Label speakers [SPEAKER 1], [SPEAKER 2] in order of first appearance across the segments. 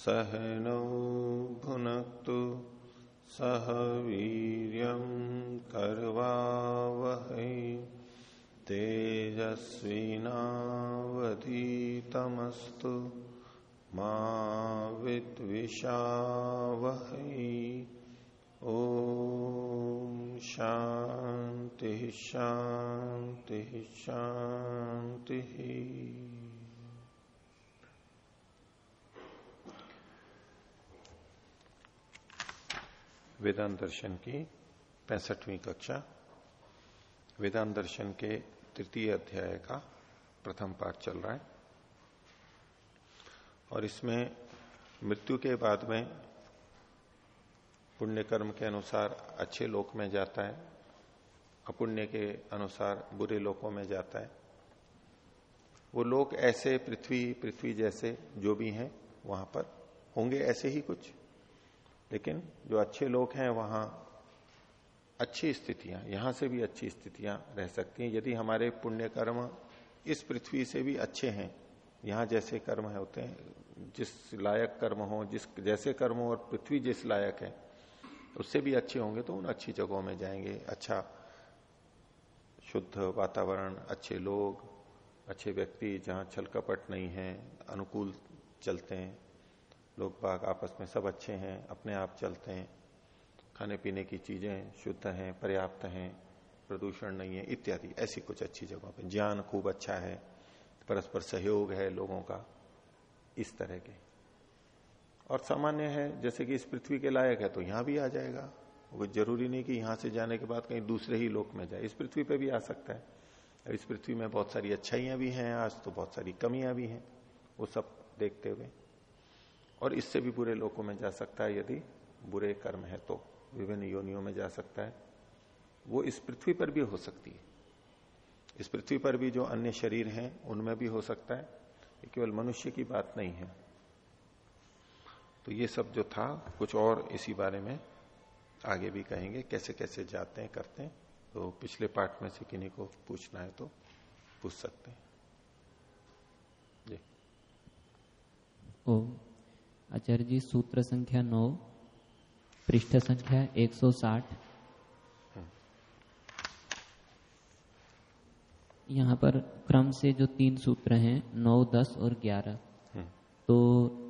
[SPEAKER 1] सहनौ भुनक्तु सह वीर्यं कर्वावहै तेजस्विनावधीतमस्तु मा विद्विषावहै। ओ शांति शांति शांति वेदांत दर्शन की पैंसठवीं कक्षा, वेदांत दर्शन के तृतीय अध्याय का प्रथम पाठ चल रहा है। और इसमें मृत्यु के बाद में पुण्य कर्म के अनुसार अच्छे लोक में जाता है, अपुण्य के अनुसार बुरे लोकों में जाता है। वो लोग ऐसे पृथ्वी पृथ्वी जैसे जो भी हैं, वहाँ पर होंगे ऐसे ही कुछ। लेकिन जो अच्छे लोग हैं वहाँ अच्छी स्थितियाँ, यहाँ से भी अच्छी स्थितियाँ रह सकती हैं। यदि हमारे पुण्य कर्म इस पृथ्वी से भी अच्छे हैं, यहाँ जैसे कर्म है होते हैं, जिस लायक कर्म हो, जिस, जैसे कर्म हो और पृथ्वी जिस लायक है, उससे भी अच्छे होंगे तो उन अच्छी जगहों में जाएँगे। अच्छा शुद्ध वातावरण, अच्छे लोग, अच्छे व्यक्ति जहाँ छल कपट नहीं है, अनुकूल चलते हैं लोग बाग आपस में सब अच्छे हैं, अपने आप चलते हैं, खाने पीने की चीज़ें शुद्ध हैं, पर्याप्त हैं, प्रदूषण नहीं है, इत्यादि, ऐसी कुछ अच्छी जगहों पर ज्ञान खूब अच्छा है, परस्पर सहयोग है लोगों का, इस तरह के। और सामान्य है, जैसे कि इस पृथ्वी के लायक है तो यहाँ भी आ जाएगा। वो ज़रूरी नहीं कि यहाँ से जाने के बाद कहीं दूसरे ही लोक में जाए। इस पृथ्वी पे भी आ सकता है। इस पृथ्वी में बहुत सारी अच्छाइयाँ भी हैं, आज तो बहुत सारी कमियाँ भी हैं। वो सब देखते हुए। और इससे भी बुरे लोगों में जा सकता है, यदि बुरे कर्म है तो। विभिन्न योनियों में जा सकता है। वो इस पृथ्वी पर भी हो सकती है। इस पृथ्वी पर भी जो अन्य शरीर हैं, उनमें भी हो सकता है। केवल मनुष्य की बात नहीं है। तो ये सब जो था, कुछ और इसी बारे में आगे भी कहेंगे, कैसे कैसे जाते हैं, करते हैं। तो पिछले पार्ट में से किन्हीं को पूछना है तो पूछ सकते हैं।
[SPEAKER 2] जी। ओ आचार्य जी, सूत्र संख्या नौ, पृष्ठ संख्या 160 यहाँ पर क्रम से जो तीन सूत्र हैं, नौ, दस और ग्यारह तो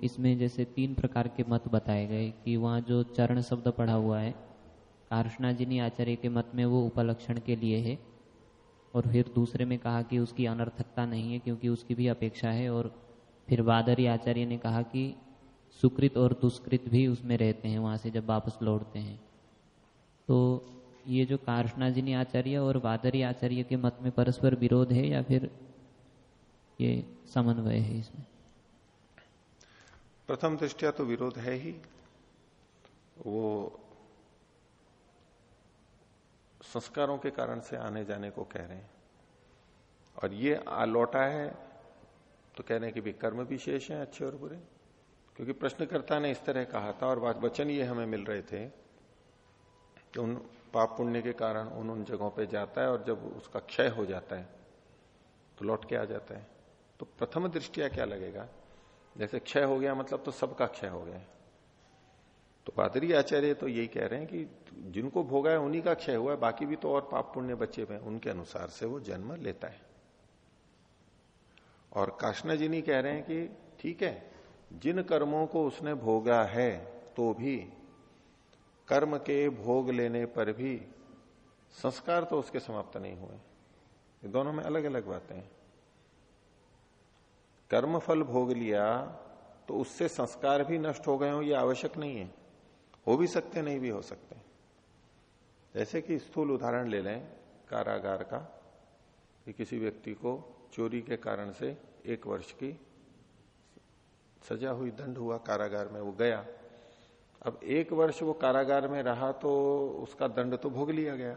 [SPEAKER 2] इसमें जैसे तीन प्रकार के मत बताए गए कि वहाँ जो चरण शब्द पढ़ा हुआ है, कार्षणाजिनी आचार्य के मत में वो उपलक्षण के लिए है, और फिर दूसरे में कहा कि उसकी अनर्थकता नहीं है, क्योंकि उसकी भी अपेक्षा है, और फिर वादरी आचार्य ने कहा कि सुकृत और दुष्कृत भी उसमें रहते हैं, वहाँ से जब वापस लौटते हैं। तो ये जो कार्षणाजिनी आचार्य और वादरी आचार्य के मत में परस्पर विरोध है या फिर ये समन्वय है इसमें?
[SPEAKER 1] प्रथम दृष्टिया तो विरोध है ही। वो संस्कारों के कारण से आने जाने को कह रहे हैं। और ये लौटा है तो कह रहे हैं कि भी कर्म भी शेष है, अच्छे और बुरे। क्योंकि प्रश्नकर्ता ने इस तरह कहा था और वचन ये हमें मिल रहे थे कि उन पाप पुण्य के कारण उन उन जगहों पे जाता है और जब उसका क्षय हो जाता है तो लौट के आ जाता है। तो प्रथम दृष्टिया क्या लगेगा? जैसे क्षय हो गया मतलब तो सबका क्षय हो गया। तो पादरी आचार्य तो यही कह रहे हैं कि जिनको भोगा है उन्हीं का क्षय हुआ है, बाकी भी तो और पाप पुण्य बच्चे हुए उनके अनुसार से वो जन्म लेता है। और काशना जी नहीं कह रहे हैं कि ठीक है जिन कर्मों को उसने भोगा है तो भी। कर्म के भोग लेने पर भी संस्कार तो उसके समाप्त नहीं हुए। ये दोनों में अलग अलग बातें हैं। कर्म फल भोग लिया तो उससे संस्कार भी नष्ट हो गए हो, ये आवश्यक नहीं है। हो भी सकते, नहीं भी हो सकते। जैसे कि स्थूल उदाहरण ले लें, कारागार का। कि किसी व्यक्ति को चोरी के कारण से एक वर्ष की सजा हुई, दंड हुआ कारागार में, वो गया। अब एक वर्ष वो कारागार में रहा तो उसका दंड तो भोग लिया गया।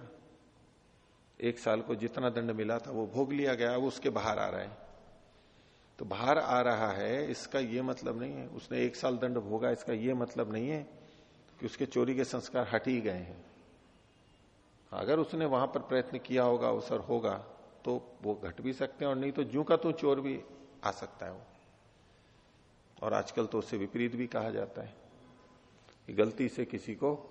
[SPEAKER 1] एक साल को जितना दंड मिला था वो भोग लिया गया, अब उसके बाहर आ रहा है। तो बाहर आ रहा है, इसका ये मतलब नहीं है। उसने एक साल दंड भोगा, इसका ये मतलब नहीं है कि उसके चोरी के संस्कार हट ही गए हैं। अगर उसने वहाँ पर प्रयत्न किया होगा, अवसर होगा तो वो घट भी सकते हैं, और नहीं तो जू का तू चोर भी आ सकता है वो। और आजकल तो उससे विपरीत भी कहा जाता है कि गलती से किसी को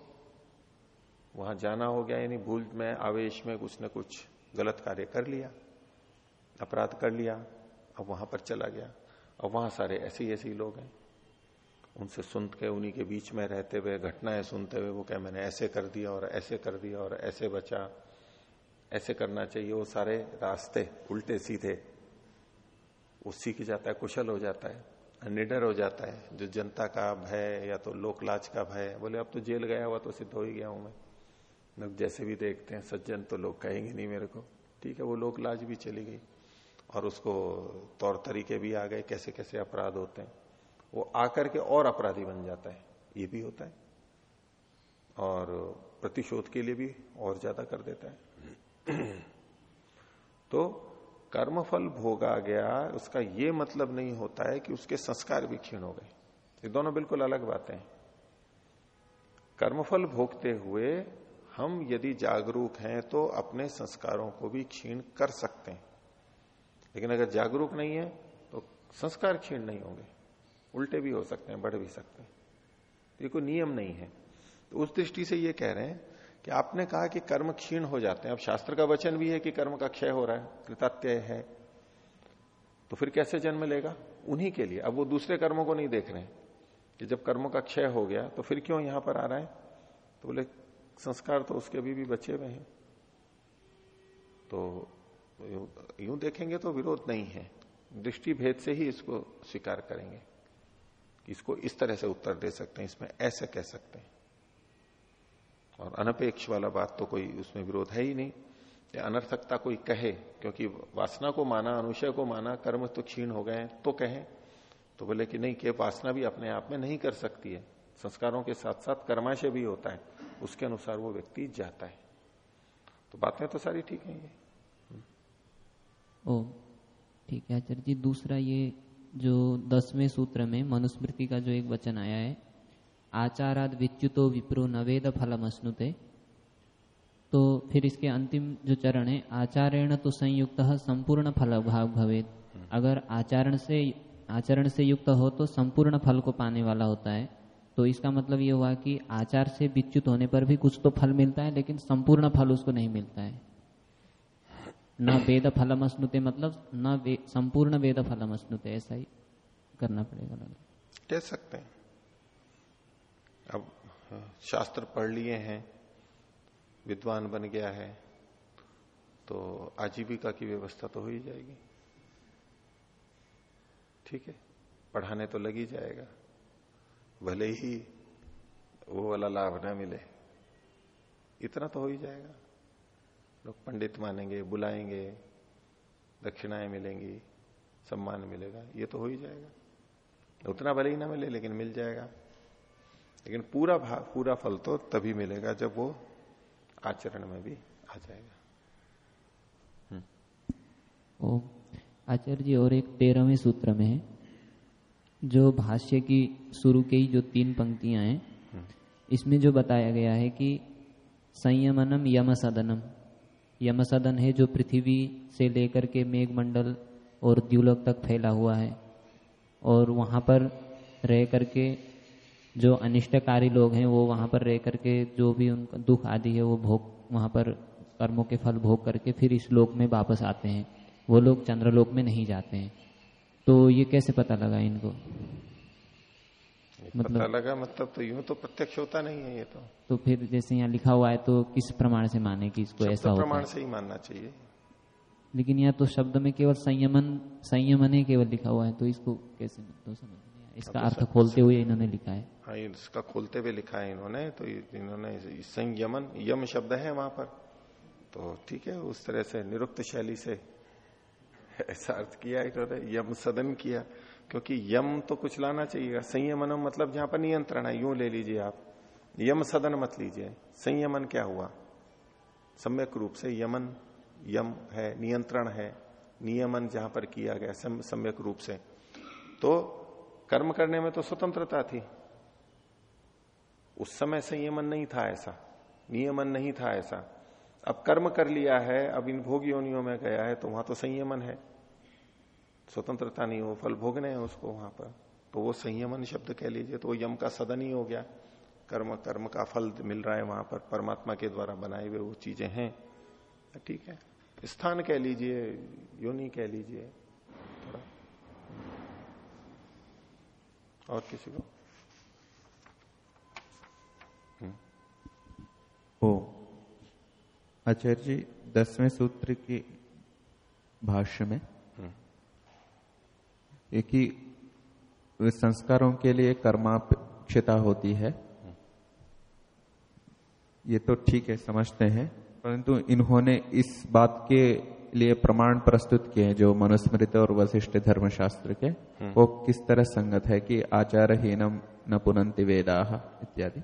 [SPEAKER 1] वहाँ जाना हो गया, यानी भूल में, आवेश में कुछ न कुछ गलत कार्य कर लिया, अपराध कर लिया, अब वहाँ पर चला गया। अब वहाँ सारे ऐसे ऐसे ही लोग हैं। उनसे सुन के उन्हीं के बीच में रहते हुए, घटनाएँ सुनते हुए, वो कह, मैंने ऐसे कर दिया और ऐसे कर दिया और ऐसे बचा। ऐसे करना चाहिए। वो सारे रास्ते उल्टे सीधे वो सीख जाता है, कुशल हो जाता है। निडर हो जाता है, जो जनता का भय या तो लोकलाज का भय बोले, अब तो जेल गया हुआ तो सिद्ध हो ही गया हूँ मैं। लोग जैसे भी देखते हैं, सज्जन तो लोग कहेंगे नहीं मेरे को। ठीक है, वो लोकलाज भी चली गई और उसको तौर तरीके भी आ गए कैसे कैसे अपराध होते हैं। वो आकर के और अपराधी बन जाता है, ये भी होता है। और प्रतिशोध के लिए भी और ज़्यादा कर देता है। तो कर्मफल भोगा गया, उसका ये मतलब नहीं होता है कि उसके संस्कार भी क्षीण हो गए। ये दोनों बिल्कुल अलग बातें हैं। कर्मफल भोगते हुए हम यदि जागरूक हैं तो अपने संस्कारों को भी क्षीण कर सकते हैं। लेकिन अगर जागरूक नहीं है तो संस्कार क्षीण नहीं होंगे। उल्टे भी हो सकते हैं, बढ़ भी सकते हैं। ये कोई नियम नहीं है। तो उस दृष्टि से ये कह रहे हैं कि आपने कहा कि कर्म क्षीण हो जाते हैं। अब शास्त्र का वचन भी है कि कर्म का क्षय हो रहा है कृतात्यय है। तो फिर कैसे जन्म लेगा? उन्हीं के लिए। अब वो दूसरे कर्मों को नहीं देख रहे कि जब कर्मों का क्षय हो गया तो फिर क्यों यहाँ पर आ रहा है? तो बोले, संस्कार तो उसके अभी भी बचे हुए हैं। तो यूँ देखेंगे तो विरोध नहीं है। दृष्टि भेद से ही इसको स्वीकार करेंगे इसको इस तरह से उत्तर दे सकते हैं, इसमें ऐसे कह सकते हैं। और अनपेक्ष वाला बात तो कोई उसमें विरोध है ही नहीं। अनर्थकता कोई कहे, क्योंकि वासना को माना, अनुशय को माना, कर्म तो क्षीण हो गए तो कहें। तो बोले कि नहीं, के वासना भी अपने आप में नहीं कर सकती है। संस्कारों के साथ साथ कर्माशय भी होता है, उसके अनुसार वो व्यक्ति जाता है। तो बातें तो सारी ठीक है ये।
[SPEAKER 2] ओ, ठीक है आचार्य जी, दूसरा ये जो दसवें सूत्र में मनुस्मृति का जो एक वचन आया है आचाराद विच्युतो विप्रो नवेद फलम अश्नुते तो फिर इसके अंतिम जो चरण है आचारेण तो संयुक्त संपूर्ण फल भाव भवेद अगर आचरण से आचरण से युक्त हो तो संपूर्ण फल को पाने वाला होता है। तो इसका मतलब ये हुआ कि आचार से विच्युत होने पर भी कुछ तो फल मिलता है लेकिन संपूर्ण फल उसको नहीं मिलता है। न वेद फलम अश्नुते मतलब न वे, संपूर्ण वेद फलम अश्नुते ऐसा ही करना पड़ेगा।
[SPEAKER 1] कह सकते हैं। अब शास्त्र पढ़ लिए हैं, विद्वान बन गया है तो आजीविका की व्यवस्था तो हो ही जाएगी। ठीक है, पढ़ाने तो लग ही जाएगा। भले ही वो वाला लाभ ना मिले, इतना तो हो ही जाएगा। लोग पंडित मानेंगे, बुलाएँगे, दक्षिणाएँ मिलेंगी, सम्मान मिलेगा, ये तो हो ही जाएगा। उतना भले ही ना मिले, लेकिन मिल जाएगा। लेकिन पूरा भाग पूरा फल तो तभी मिलेगा जब वो आचरण में भी आ जाएगा
[SPEAKER 2] हम्म। ओ आचार्य जी और एक तेरहवें सूत्र में है जो भाष्य की शुरू के ही जो तीन पंक्तियाँ हैं हम्म। इसमें जो बताया गया है कि संयमनम यम सदनम यम सदन है जो पृथ्वी से लेकर के मेघमंडल और द्युलोक तक फैला हुआ है और वहाँ पर रह करके जो अनिष्टकारी लोग हैं वो वहाँ पर रह करके जो भी उनका दुख आदि है वो भोग वहाँ पर कर्मों के फल भोग करके फिर इस लोक में वापस आते हैं। वो लोग चंद्रलोक में नहीं जाते हैं। तो ये कैसे पता लगा इनको?
[SPEAKER 1] मतलब पता लगा मतलब तो यूँ तो प्रत्यक्ष होता नहीं है ये तो।
[SPEAKER 2] तो फिर जैसे यहाँ लिखा हुआ है तो किस प्रमाण से माने कि इसको ऐसा
[SPEAKER 1] प्रमाण से ही मानना चाहिए।
[SPEAKER 2] लेकिन यहाँ तो शब्द में केवल संयमन संयमन ही केवल लिखा हुआ है तो इसको कैसे तो समझ इसका अर्थ खोलते हुए इन्होंने लिखा है।
[SPEAKER 1] हाँ इसका खोलते हुए लिखा है इन्होंने तो इन्होंने संयमन यम शब्द है वहाँ पर। तो ठीक है उस तरह से निरुक्त शैली से ऐसा अर्थ किया इन्होंने यम सदन किया। क्योंकि यम तो कुछ लाना चाहिए संयमनम मतलब जहाँ पर नियंत्रण है यूँ ले लीजिए आप। यम सदन मत लीजिए संयमन क्या हुआ? सम्यक रूप से यमन यम है नियंत्रण है नियमन जहाँ पर किया गया सम्यक रूप से। तो कर्म करने में तो स्वतंत्रता थी। उस समय संयमन नहीं था ऐसा। नियमन नहीं था ऐसा। अब कर्म कर लिया है, अब इन भोग योनियों में गया है तो वहाँ तो संयमन है। स्वतंत्रता नहीं हो, फल भोगने हैं उसको वहाँ पर। तो वो संयमन शब्द कह लीजिए तो यम का सदन ही हो गया। कर्म कर्म का फल मिल रहा है वहाँ पर। परमात्मा के द्वारा बनाए हुए वो चीज़ें हैं। ठीक है। स्थान कह लीजिए, योनि कह लीजिए। और किसी को
[SPEAKER 3] हम्म। ओ आचार्य जी दसवें सूत्र के भाष्य में हम्म। एक ही संस्कारों के लिए कर्मापेक्षता होती है ये तो ठीक है समझते हैं परंतु इन्होंने इस बात के लिए प्रमाण प्रस्तुत किए जो मनुस्मृत और वशिष्ठ धर्मशास्त्र के हम्म। वो किस तरह संगत है कि आचार हीनम न पुनंति वेदाह इत्यादि।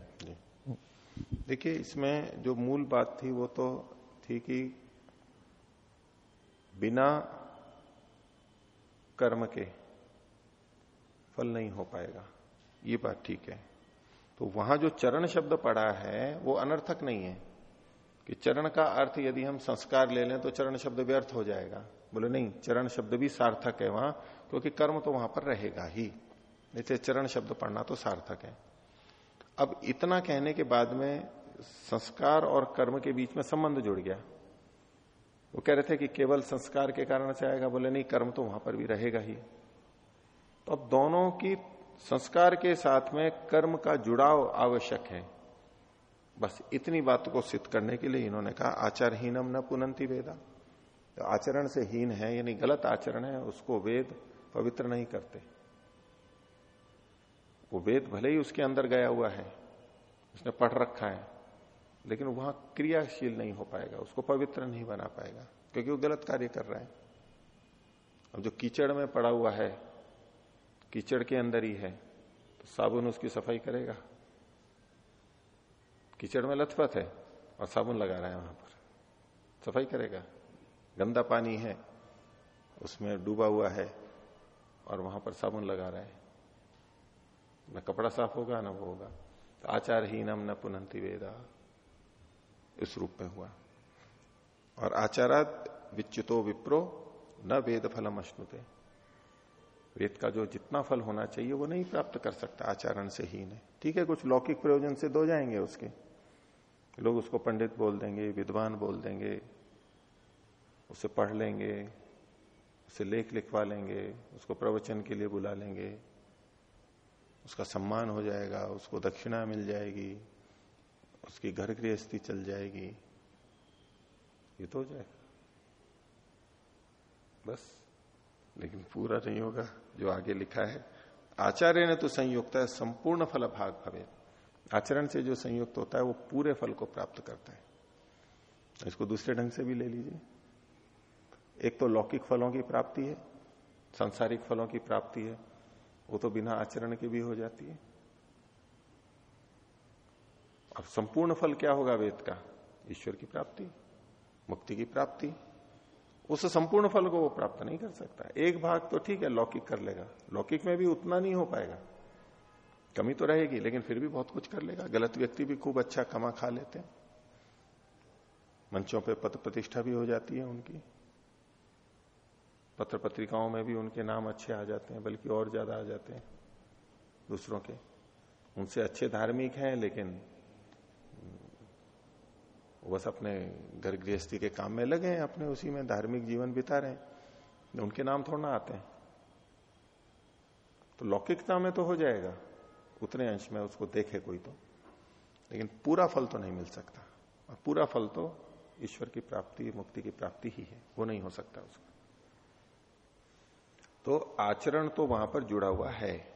[SPEAKER 1] देखिए इसमें जो मूल बात थी वो तो थी कि बिना कर्म के फल नहीं हो पाएगा। ये बात ठीक है। तो वहाँ जो चरण शब्द पड़ा है वो अनर्थक नहीं है। कि चरण का अर्थ यदि हम संस्कार ले लें तो चरण शब्द व्यर्थ हो जाएगा। बोले, नहीं, चरण शब्द भी सार्थक है वहाँ, क्योंकि कर्म तो वहाँ पर रहेगा ही। जैसे चरण शब्द पढ़ना तो सार्थक है। अब इतना कहने के बाद में संस्कार और कर्म के बीच में संबंध जुड़ गया। वो कह रहे थे कि केवल संस्कार के कारण से आएगा। बोले, नहीं, कर्म तो वहाँ पर भी रहेगा ही। तो अब दोनों की संस्कार के साथ में कर्म का जुड़ाव आवश्यक है। बस इतनी बात को सिद्ध करने के लिए इन्होंने कहा, आचारहीनम न पुनंती वेदा। तो आचरण से हीन है, यानी गलत आचरण है, उसको वेद पवित्र नहीं करते। वो वेद भले ही उसके अंदर गया हुआ है, उसने पढ़ रखा है, लेकिन वहाँ क्रियाशील नहीं हो पाएगा, उसको पवित्र नहीं बना पाएगा, क्योंकि वो गलत कार्य कर रहा है। अब जो कीचड़ में पड़ा हुआ है, कीचड़ के अंदर ही है तो साबुन उसकी सफ़ाई करेगा। कीचड़ में लथपथ है और साबुन लगा रहा है वहाँ पर। सफ़ाई करेगा। गंदा पानी है, उसमें डूबा हुआ है और वहाँ पर साबुन लगा रहा है। न कपड़ा साफ़ होगा, ना वो होगा। तो आचार ही नम न पुनंती वेदा। इस रूप में हुआ। और आचारात विच्युतो विप्रो न वेद फलम अश्नुते। वेद का जो जितना फल होना चाहिए वो नहीं प्राप्त कर सकता। आचरण से ही नहीं। ठीक है, कुछ लौकिक प्रयोजन से दो जाएँगे उसके। लोग उसको पंडित बोल देंगे, विद्वान बोल देंगे, उसे पढ़ लेंगे, उसे लेख लिखवा लेंगे, उसको प्रवचन के लिए बुला लेंगे, उसका सम्मान हो जाएगा, उसको दक्षिणा मिल जाएगी, उसकी घर गृहस्थी चल जाएगी। ये तो हो जाएगा। बस। लेकिन पूरा नहीं होगा, जो आगे लिखा है, आचार्य ने तो संयुक्त है संपूर्ण फल भाग भवे आचरण से जो संयुक्त होता है, वो पूरे फल को प्राप्त करता है। इसको दूसरे ढंग से भी ले लीजिए। एक तो लौकिक फलों की प्राप्ति है, सांसारिक फलों की प्राप्ति है, वो तो बिना आचरण के भी हो जाती है। अब संपूर्ण फल क्या होगा वेद का? ईश्वर की प्राप्ति, मुक्ति की प्राप्ति। उस संपूर्ण फल को वो प्राप्त नहीं कर सकता। एक भाग तो ठीक है, लौकिक कर लेगा। लौकिक में भी उतना नहीं हो पाएगा। कमी तो रहेगी, लेकिन फिर भी बहुत कुछ कर लेगा। गलत व्यक्ति भी खूब अच्छा कमा खा लेते हैं। मंचों पे पद प्रतिष्ठा भी हो जाती है उनकी। पत्र पत्रिकाओं में भी उनके नाम अच्छे आ जाते हैं, बल्कि और ज़्यादा आ जाते हैं दूसरों के। उनसे अच्छे धार्मिक हैं, लेकिन बस अपने घर गृहस्थी के काम में लगे हैं, अपने उसी में धार्मिक जीवन बिता रहे हैं। उनके नाम थोड़ा ना आते हैं। तो लौकिकता में तो हो जाएगा। उतने अंश में उसको देखे कोई तो। लेकिन पूरा फल तो नहीं मिल सकता। और पूरा फल तो ईश्वर की प्राप्ति, मुक्ति की प्राप्ति ही है। वो नहीं हो सकता उसका। तो आचरण तो वहाँ पर जुड़ा हुआ है।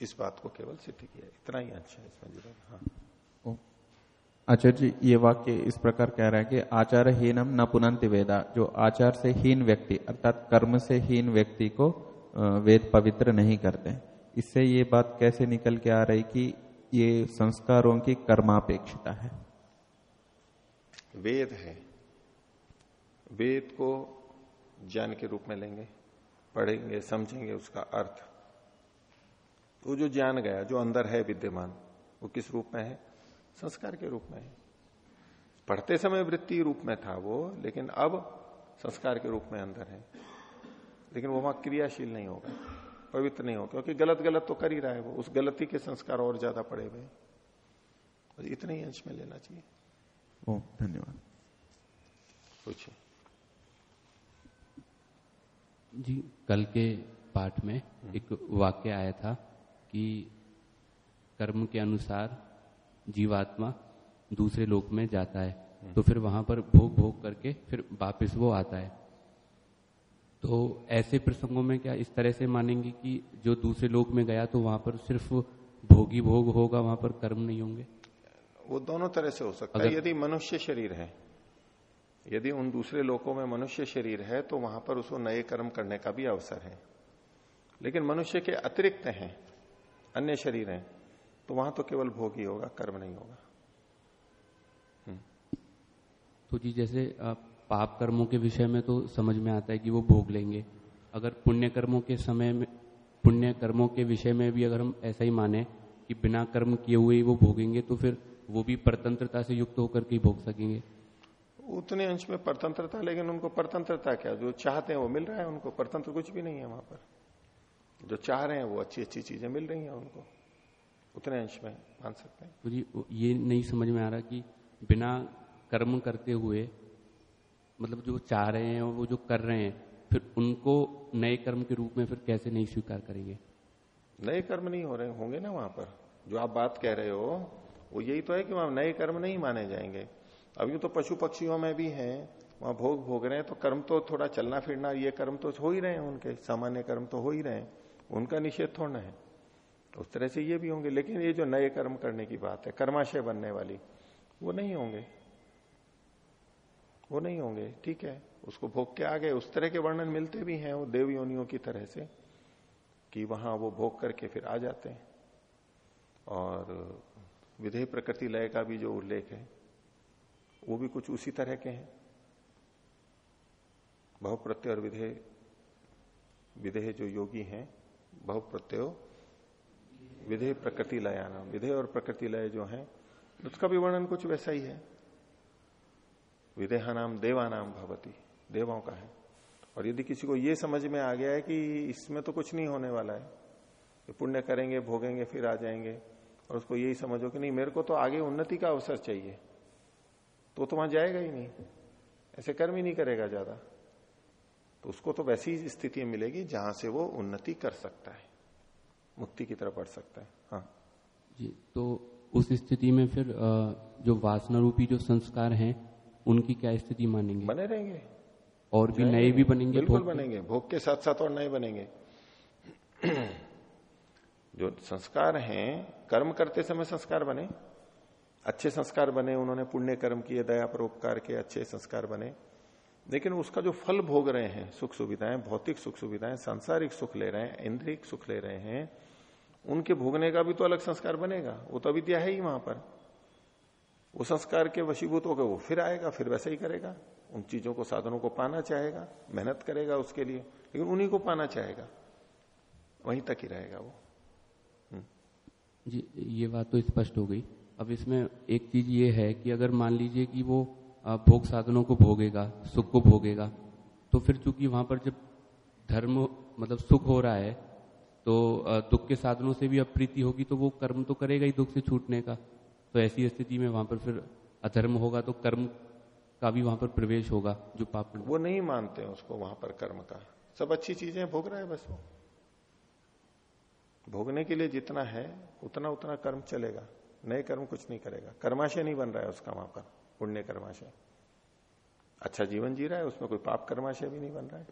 [SPEAKER 1] इस बात को केवल सिद्ध किया। इतना ही अंश है इसमें जुड़ा हाँ।
[SPEAKER 3] आचार्य जी, ये वाक्य इस प्रकार कह रहा है कि आचार हीनम न पुनंति वेदा। जो आचार से हीन व्यक्ति, अर्थात कर्म से हीन व्यक्ति को वेद पवित्र नहीं करते। इससे ये बात कैसे निकल के आ रही कि ये संस्कारों की कर्मापेक्षता है?
[SPEAKER 1] वेद है। वेद को ज्ञान के रूप में लेंगे, पढ़ेंगे, समझेंगे, उसका अर्थ। वो जो ज्ञान गया, जो अंदर है विद्यमान, वो किस रूप में है? संस्कार के रूप में है। पढ़ते समय वृत्ति रूप में था वो, लेकिन अब संस्कार के रूप में अंदर है। लेकिन वो वहाँ क्रियाशील नहीं होगा। पवित्र नहीं हो क्योंकि गलत गलत तो कर ही रहा है वो। उस गलती के संस्कार और ज़्यादा पड़े हुए इतने ही अंश में लेना चाहिए।
[SPEAKER 3] ओ धन्यवाद।
[SPEAKER 1] पूछिए।
[SPEAKER 4] जी कल के पाठ में एक वाक्य आया था कि कर्म के अनुसार जीवात्मा दूसरे लोक में जाता है तो फिर वहाँ पर भोग भोग करके फिर वापस वो आता है। तो ऐसे प्रसंगों में क्या इस तरह से मानेंगे कि जो दूसरे लोक में गया तो वहाँ पर सिर्फ़ भोगी भोग होगा वहाँ पर कर्म नहीं होंगे?
[SPEAKER 1] वो दोनों तरह से हो सकता है। यदि मनुष्य शरीर है यदि उन दूसरे लोकों में मनुष्य शरीर है तो वहाँ पर उसको नए कर्म करने का भी अवसर है। लेकिन मनुष्य के अतिरिक्त हैं अन्य शरीर हैं तो वहाँ तो केवल भोग ही होगा कर्म नहीं होगा।
[SPEAKER 4] हम्म। तो जी जैसे पाप कर्मों के विषय में तो समझ में आता है कि वो भोग लेंगे। अगर पुण्य कर्मों के समय में पुण्य कर्मों के विषय में भी अगर हम ऐसा ही माने कि बिना कर्म किए हुए ही वो भोगेंगे तो फिर वो भी परतंत्रता से युक्त होकर के भोग सकेंगे।
[SPEAKER 1] उतने अंश में परतंत्रता लेकिन उनको परतंत्रता क्या? जो चाहते हैं वो मिल रहा है उनको? परतंत्र कुछ भी नहीं है वहाँ पर। जो चाह रहे हैं वो अच्छी अच्छी चीज़ें मिल रही हैं उनको। उतने अंश में मान सकते हैं।
[SPEAKER 4] तो जी ये नहीं समझ में आ रहा कि बिना कर्म करते हुए मतलब जो चाह रहे हैं और वो जो कर रहे हैं, फिर उनको नए कर्म के रूप में फिर कैसे नहीं स्वीकार करेंगे?
[SPEAKER 1] नए कर्म नहीं हो रहे, होंगे ना वहाँ पर। जो आप बात कह रहे हो, वो यही तो है कि वहाँ नए कर्म नहीं माने जाएँगे। अब तो पशु पक्षियों में भी हैं, वहाँ भोग भोग रहे हैं तो कर्म तो थोड़ा चलना फिरना ये कर्म तो हो ही रहे हैं उनके, सामान्य कर्म तो हो ही रहे हैं। उनका निषेध थोड़ा है। उस तरह से ये भी होंगे, लेकिन ये जो नए कर्म करने की बात है, कर्माशय बनने वाली, वो नहीं होंगे। वो नहीं होंगे, ठीक है। उसको भोग के आगे उस तरह के वर्णन मिलते भी हैं, वो देव योनियों की तरह से, कि वहाँ वो भोग करके फिर आ जाते हैं। और विधेय प्रकृति लय का भी जो उल्लेख है, वो भी कुछ उसी तरह के हैं। बहु प्रत्यय और विधेय विधेय जो योगी हैं बहु प्रत्यय विधेय प्रकृति लयाना विधेय और प्रकृति लय जो है, उसका भी वर्णन कुछ वैसा ही है। विदेहा नाम देवा नाम भवती, देवों का है। और यदि किसी को यह समझ में आ गया है कि इसमें तो कुछ नहीं होने वाला है पुण्य करेंगे, भोगेंगे, फिर आ जाएँगे, और उसको यही समझो कि नहीं, मेरे को तो आगे उन्नति का अवसर चाहिए तो तो वहाँ जाएगा ही नहीं। ऐसे कर्म ही नहीं करेगा ज़्यादा। तो उसको तो वैसी ही स्थिति मिलेगी जहाँ से वो उन्नति कर सकता है, मुक्ति की तरफ़ बढ़ सकता है। हाँ।
[SPEAKER 4] जी तो उस स्थिति में फिर जो वासना रूपी जो संस्कार हैं उनकी क्या स्थिति मानेंगे?
[SPEAKER 1] बने रहेंगे।
[SPEAKER 4] और भी नए भी बनेंगे
[SPEAKER 1] बिल्कुल बनेंगे। भोग के साथ साथ और नए बनेंगे। जो संस्कार हैं कर्म करते समय संस्कार बने। अच्छे संस्कार बने उन्होंने पुण्य कर्म किए दया परोपकार के अच्छे संस्कार बने। लेकिन उसका जो फल भोग रहे हैं सुख सुविधाएँ भौतिक सुख सुविधाएँ सांसारिक सुख ले रहे हैं इंद्रिक सुख ले रहे हैं उनके भोगने का भी तो अलग संस्कार बनेगा। वो तो अविद्या है ही वहाँ पर। वो संस्कार के वशीभूत होकर वो फिर आएगा, फिर वैसा ही करेगा। उन चीज़ों को, साधनों को पाना चाहेगा, मेहनत करेगा उसके लिए, लेकिन उन्हीं को पाना चाहेगा। वहीं तक ही रहेगा वो।
[SPEAKER 4] हम्म। जी, ये बात तो स्पष्ट हो गई। अब इसमें एक चीज़ ये है कि अगर मान लीजिए कि वो भोग साधनों को भोगेगा, सुख को भोगेगा तो फिर चूँकि वहाँ पर जब धर्म मतलब सुख हो रहा है तो दुख के साधनों से भी अप्रीति होगी तो वो कर्म तो करेगा ही दुख से छूटने का। तो ऐसी स्थिति में वहाँ पर फिर अधर्म होगा तो कर्म का भी वहाँ पर प्रवेश होगा जो पाप
[SPEAKER 1] वो नहीं मानते हैं उसको वहाँ पर कर्म का। सब अच्छी चीज़ें भोग रहा है बस वो। भोगने के लिए जितना है, उतना उतना कर्म चलेगा। नए कर्म कुछ नहीं करेगा। कर्माशय नहीं बन रहा है उसका वहाँ पर, पुण्य कर्माशय। अच्छा जीवन जी रहा है, उसमें कोई पाप कर्माशय भी नहीं बन रहा है।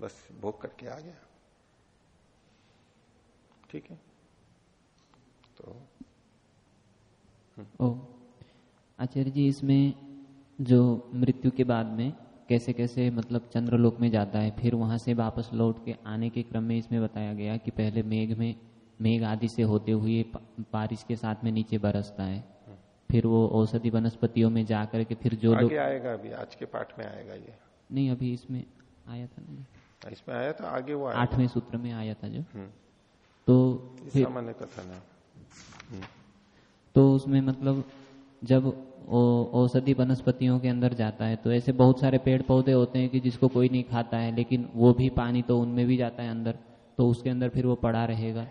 [SPEAKER 1] बस भोग करके आ गया। ठीक है।
[SPEAKER 2] ओ आचार्य जी इसमें जो मृत्यु के बाद में कैसे कैसे मतलब चंद्रलोक में जाता है फिर वहाँ से वापस लौट के आने के क्रम में इसमें बताया गया कि पहले मेघ में मेघ आदि से होते हुए बारिश के साथ में नीचे बरसता है। फिर वो औषधि वनस्पतियों में जाकर के फिर जो
[SPEAKER 1] लोग आएगा अभी आज के पाठ में आएगा ये।
[SPEAKER 2] नहीं अभी इसमें आया था नहीं।
[SPEAKER 1] हाँ, इसमें आया था आगे वो
[SPEAKER 2] आठवें सूत्र में आया था जो। हम्म। तो
[SPEAKER 1] सामान्य कथन है।
[SPEAKER 2] तो उसमें मतलब जब औषधि वनस्पतियों के अंदर जाता है तो ऐसे बहुत सारे पेड़ पौधे होते हैं कि जिसको कोई नहीं खाता है लेकिन वो भी पानी तो उनमें भी जाता है अंदर तो उसके अंदर फिर वो पड़ा रहेगा।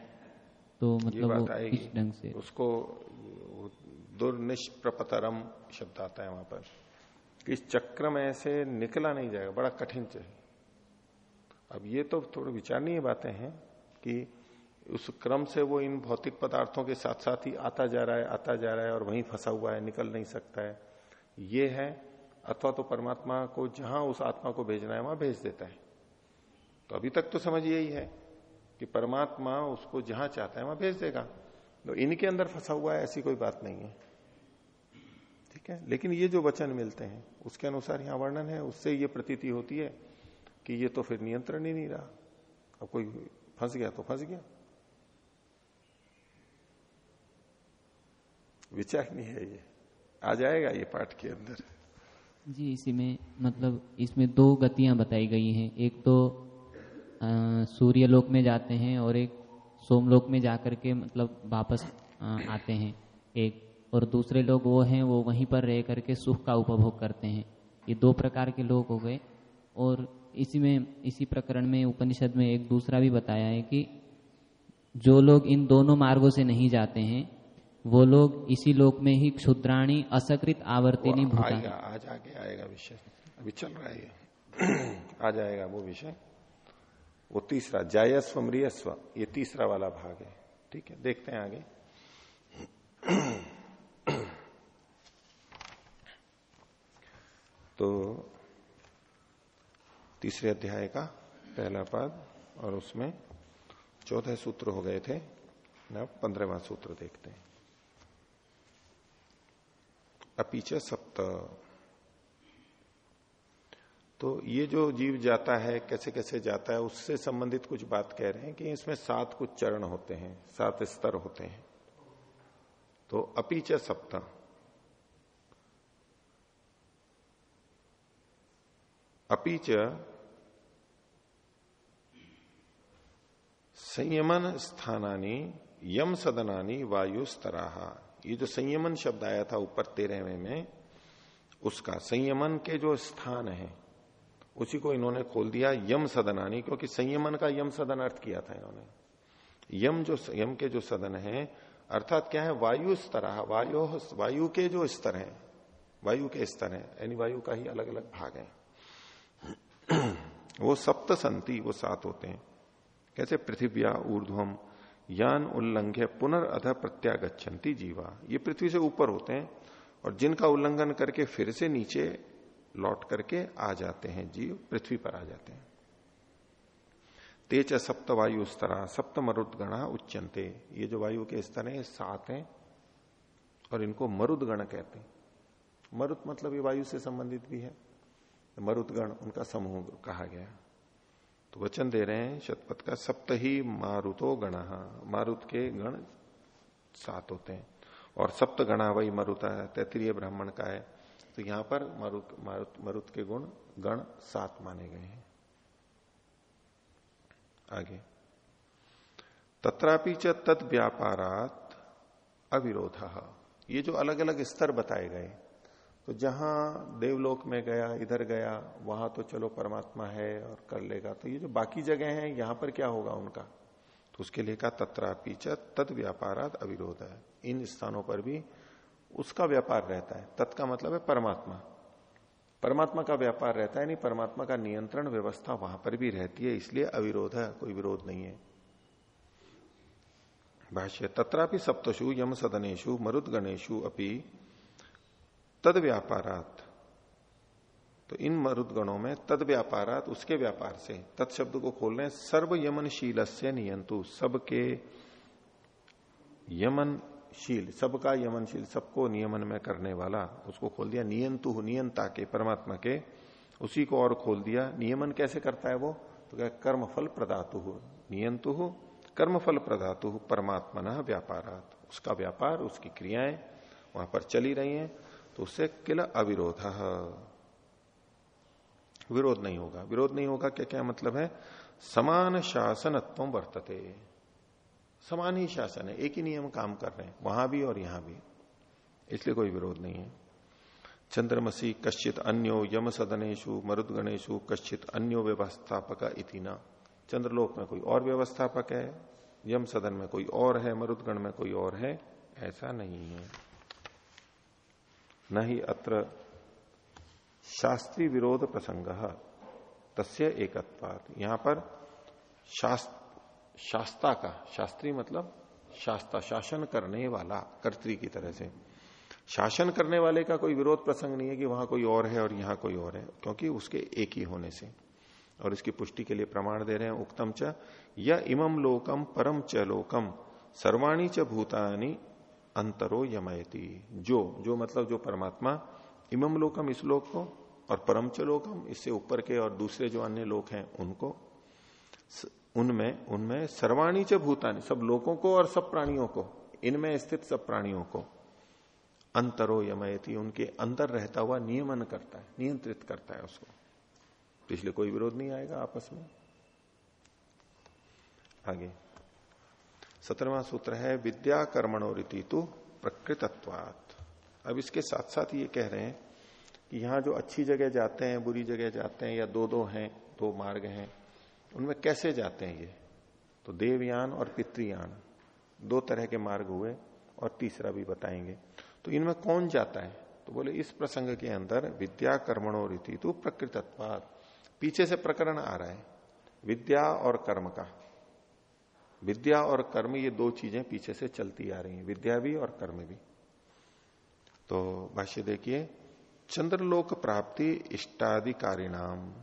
[SPEAKER 2] तो मतलब वो इस ढंग से।
[SPEAKER 1] उसको दुर्निष्प्रपतरम शब्द आता है वहाँ पर इस चक्र में से निकला नहीं जाएगा बड़ा कठिन चाहिए अब ये तो थोड़ी विचारणीय बातें हैं कि उस क्रम से वो इन भौतिक पदार्थों के साथ साथ ही आता जा रहा है, आता जा रहा है और वहीं फंसा हुआ है, निकल नहीं सकता है। ये है, अथवा तो परमात्मा को जहाँ उस आत्मा को भेजना है, वहाँ भेज देता है। तो अभी तक तो समझ यही है कि परमात्मा उसको जहाँ चाहता है, वहाँ भेज देगा। तो इनके अंदर फंसा हुआ है, ऐसी कोई बात नहीं है। ठीक है? लेकिन ये जो वचन मिलते हैं, उसके अनुसार यहाँ वर्णन है, उससे ये प्रतीति होती है कि ये तो फिर नियंत्रण ही नहीं रहा। अब कोई फंस गया तो फंस गया। विचार नहीं है ये। आ जाएगा ये पाठ के अंदर।
[SPEAKER 2] जी, इसी में मतलब इसमें दो गतियाँ बताई गई हैं। एक तो सूर्य लोक में जाते हैं और एक सोमलोक में जाकर के मतलब वापस आते हैं एक। और दूसरे लोग वो हैं, वो वहीं पर रह करके सुख का उपभोग करते हैं। ये दो प्रकार के लोग हो गए। और इसी में, इसी प्रकरण में, उपनिषद में एक दूसरा भी बताया है कि जो लोग इन दोनों मार्गों से नहीं जाते हैं वो लोग इसी लोक में ही क्षुद्राणी असकृत आवर्तिनी भूता
[SPEAKER 1] आज आगे आएगा विषय। अभी चल रहा है आ जाएगा वो विषय। वो तीसरा जायस्व मृयस्व ये तीसरा वाला भाग है। ठीक है देखते हैं आगे। तो तीसरे अध्याय का पहला पद और उसमें चौदह सूत्र हो गए थे। ना पंद्रहवा सूत्र देखते हैं। अपीच सप्त। तो ये जो जीव जाता है, कैसे कैसे जाता है, उससे संबंधित कुछ बात कह रहे हैं कि इसमें सात कुछ चरण होते हैं, सात स्तर होते हैं। तो अपीच सप्त। अपीच संयमन स्थानानी, यम सदनानी वायु स्तराहा ये जो संयमन शब्द आया था ऊपर तेरहवें में, उसका संयमन के जो स्थान है, उसी को इन्होंने खोल दिया यम सदनानी क्योंकि संयमन का यम सदन अर्थ किया था इन्होंने। यम जो यम के जो सदन है, अर्थात क्या है? वायु स्तर, वायु वायु के जो स्तर हैं, वायु के स्तर हैं, यानी वायु का ही अलग अलग भाग है। वो सप्त संति वो सात होते हैं। कैसे? पृथ्व्या, ऊर्ध्वम यान उल्लंघ्य पुनर्अध प्रत्यागछन्ति जीवा। ये पृथ्वी से ऊपर होते हैं और जिनका उल्लंघन करके फिर से नीचे लौट करके आ जाते हैं जीव, पृथ्वी पर आ जाते हैं। तेज सप्त वायु स्तरा, सप्त मरुदगण उच्चनते ये जो वायु के स्तर हैं सात हैं और इनको मरुदगण कहते हैं। मरुत मतलब ये वायु से संबंधित भी है। मरुदगण उनका समूह कहा गया। तो वचन दे रहे हैं, शतपथ का सप्त ही मारुतो गण। मारुत के गण सात होते हैं। और सप्त गणा वही मरुता है, तैतरीय ब्राह्मण का है। तो यहाँ पर मरुत, मारुत, मरुत के गुण गण सात माने गए हैं। आगे। तत्रापि च तद व्यापारात अविरोध। ये जो अलग अलग स्तर बताए गए तो जहाँ देवलोक में गया, इधर गया, वहाँ तो चलो परमात्मा है और कर लेगा। तो ये जो बाकी जगह है, यहाँ पर क्या होगा उनका? तो उसके लिए कहा तत्रापीच तद व्यापारात अविरोध है। इन स्थानों पर भी उसका व्यापार रहता है। तत् का मतलब है परमात्मा। परमात्मा का व्यापार रहता है, नहीं, परमात्मा का नियंत्रण व्यवस्था वहाँ पर भी रहती है, इसलिए अविरोध है, कोई विरोध नहीं है। भाष्य, तत्रापि सप्तशु यम सदनेशु मरुदगणेशु अपनी तद व्यापारात तो इन मरुदगणों में तद व्यापारात उसके व्यापार से तत्शब्द को खोल रहे हैं सर्व यमनशील से नियंतु, सबके यमनशील, सबका यमनशील, सबको नियमन में करने वाला, उसको खोल दिया, नियंतु, नियंता के, परमात्मा के, उसी को और खोल दिया। नियमन कैसे करता है वो? तो क्या कर्म फल प्रदातु हो नियंतु हो कर्म फल प्रदातु परमात्मा व्यापारात। उसका व्यापार, उसकी क्रियाएँ वहाँ पर चली रही हैं। तो उससे किला अविरोध विरोध नहीं होगा। विरोध नहीं होगा क्या क्या मतलब है? समान शासनत्व वर्तते। समान ही शासन है। एक ही नियम काम कर रहे हैं। वहाँ भी और यहाँ भी। इसलिए कोई विरोध नहीं है। चंद्रमसी कश्चित अन्यो यम सदनेशु मरुद गणेशु कश्चित अन्यो व्यवस्थापक इतिना चंद्रलोक में कोई और व्यवस्थापक है। यम सदन में कोई और है। मरुदगण में कोई और है। ऐसा नहीं है। न ही अत्र शास्त्री विरोध प्रसंग, तस्य एकत्वात। यहाँ पर शास्त शास्ता का, शास्त्री मतलब शास्ता, शासन करने वाला, कर्त्री की तरह से। शासन करने वाले का कोई विरोध प्रसंग नहीं है कि वहाँ कोई और है और यहाँ कोई और है, क्योंकि उसके एक ही होने से। और इसकी पुष्टि के लिए प्रमाण दे रहे हैं उक्तम च, या इमम लोकम परम च लोकम सर्वाणी च भूतानी अंतरो यमयती। जो जो मतलब जो परमात्मा इमम लोकम इस लोक को, और परमच लोकम, इससे ऊपर के और दूसरे जो अन्य लोक हैं, उनको। उनमें उनमें सर्वाणी च भूतानी, सब लोगों को और सब प्राणियों को, इनमें स्थित सब प्राणियों को। अंतरो यमयती, उनके अंदर रहता हुआ नियमन करता है, नियंत्रित करता है उसको। तो इसलिए कोई विरोध नहीं आएगा आपस में। आगे। सत्रहवा सूत्र है विद्या कर्मणो रीति तो प्रकृतत्वात। अब इसके साथ साथ ये कह रहे हैं कि यहाँ जो अच्छी जगह जाते हैं, बुरी जगह जाते हैं, या दो दो हैं, दो मार्ग हैं, उनमें कैसे जाते हैं ये? तो देवयान और पितृयान, दो तरह के मार्ग हुए और तीसरा भी बताएँगे। तो इनमें कौन जाता है? तो बोले, इस प्रसंग के अंदर विद्या कर्मणो रीति तो प्रकृतत्वाद पीछे से प्रकरण आ रहा है, विद्या और कर्म का। विद्या और कर्म ये दो चीज़ें पीछे से चलती आ रही हैं, विद्या भी और कर्म भी। तो भाष्य देखिए, चंद्रलोक प्राप्ति इष्टाधिकारिणाम,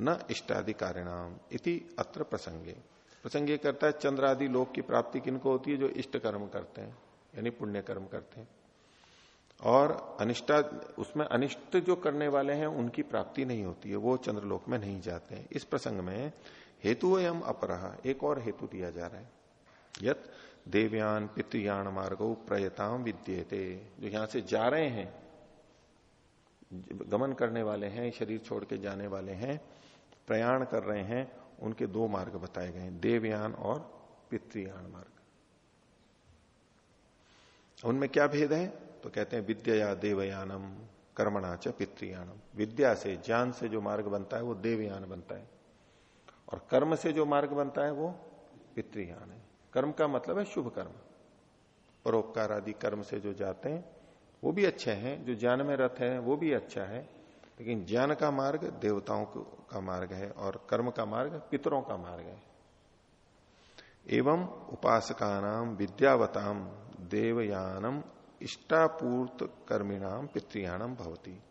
[SPEAKER 1] न इष्टाधिकारिणाम इति अत्र प्रसंगे। प्रसंग करता है चंद्र आदि लोक की प्राप्ति किनको होती है? जो इष्ट कर्म करते हैं, यानी पुण्य कर्म करते हैं। और अनिष्टा, उसमें अनिष्ट जो करने वाले हैं, उनकी प्राप्ति नहीं होती है, वो चंद्रलोक में नहीं जाते हैं। इस प्रसंग में हेतु एम अपरह एक और हेतु दिया जा रहा है। यत देवयान पितृयान मार्गो प्रयताम विद्यते। जो यहाँ से जा रहे हैं, गमन करने वाले हैं, शरीर छोड़ के जाने वाले हैं, प्रयाण कर रहे हैं, उनके दो मार्ग बताए गए देवयान और पितृयान मार्ग। उनमें क्या भेद है? तो कहते हैं विद्या देवयानम, कर्मणा च पितृयानम विद्या से, ज्ञान से जो मार्ग बनता है, वो देवयान बनता है। और कर्म से जो मार्ग बनता है वो पितृयान है। कर्म का मतलब है शुभ कर्म। परोपकार आदि कर्म से जो जाते हैं, वो भी अच्छे हैं, जो ज्ञान में रथ है, वो भी अच्छा है। लेकिन ज्ञान का मार्ग देवताओं का मार्ग है और कर्म का मार्ग पितरों का मार्ग है। एवं उपासका नाम विद्यावताम देवयानम इष्टापूर्त कर्मिणाम पितृयाणम भवती।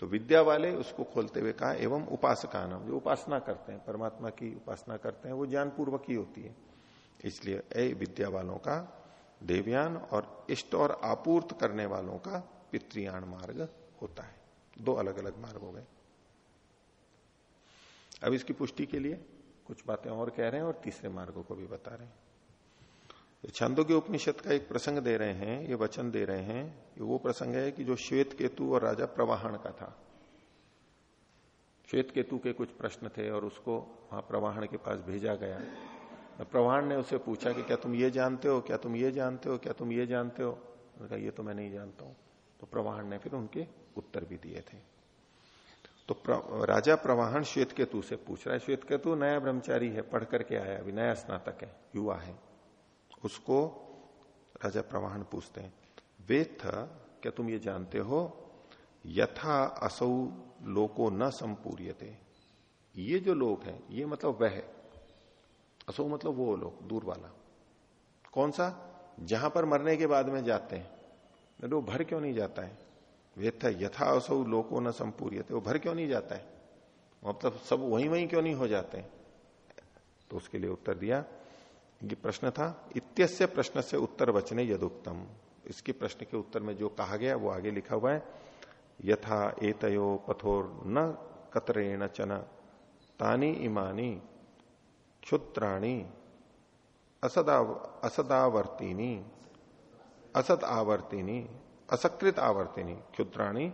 [SPEAKER 1] तो विद्या वाले उसको खोलते हुए कहा, एवं उपासका नाम जो उपासना करते हैं, परमात्मा की उपासना करते हैं, वो ज्ञान पूर्वक ही होती है। इसलिए, ए विद्या वालों का देवयान और इष्ट और आपूर्त करने वालों का पितृयान मार्ग होता है। दो अलग अलग मार्ग हो गए। अब इसकी पुष्टि के लिए कुछ बातें और कह रहे हैं और तीसरे मार्गों को भी बता रहे हैं। छंदों के उपनिषद का एक प्रसंग दे रहे हैं ये वचन दे रहे हैं ये वो प्रसंग है कि जो श्वेत केतु और राजा प्रवाहन का था। श्वेत केतु के कुछ प्रश्न थे और उसको वहाँ प्रवाहन के पास भेजा गया। प्रवाहन ने उसे पूछा कि क्या तुम ये जानते हो क्या तुम ये जानते हो क्या तुम ये जानते हो? कहा ये तो मैं नहीं जानता हूँ। तो प्रवाहन ने फिर उनके उत्तर भी दिए थे। तो प्र, राजा प्रवाहन श्वेत केतु से पूछ रहा है श्वेत केतु नया ब्रह्मचारी है पढ़ करके आया अभी नया स्नातक है युवा है। उसको राजा प्रवाहन पूछते हैं वेद क्या तुम ये जानते हो? यथा असौ लोको न संपूर्यते। ये जो लोग है, ये मतलब वह असौ मतलब वो लोग, दूर वाला। कौन सा? जहाँ पर मरने के बाद में जाते हैं। वो भर क्यों नहीं जाता है? वेद था यथा असौ लोको न संपूर्यते। वो भर क्यों नहीं जाता है? मतलब सब वहीं वहीं क्यों नहीं हो जाते हैं? तो उसके लिए उत्तर दिया ये प्रश्न था। इत्यस्य प्रश्न से उत्तर वचने यदुक्तम। इसके प्रश्न के उत्तर में जो कहा गया, वो आगे लिखा हुआ है। यथा एतयो पथोर न कतरेण चन तानी इमानी क्षुत्राणी असदा असदावर्तिनी असद आवर्तिनी असकृत आवर्तिनी क्षुद्राणी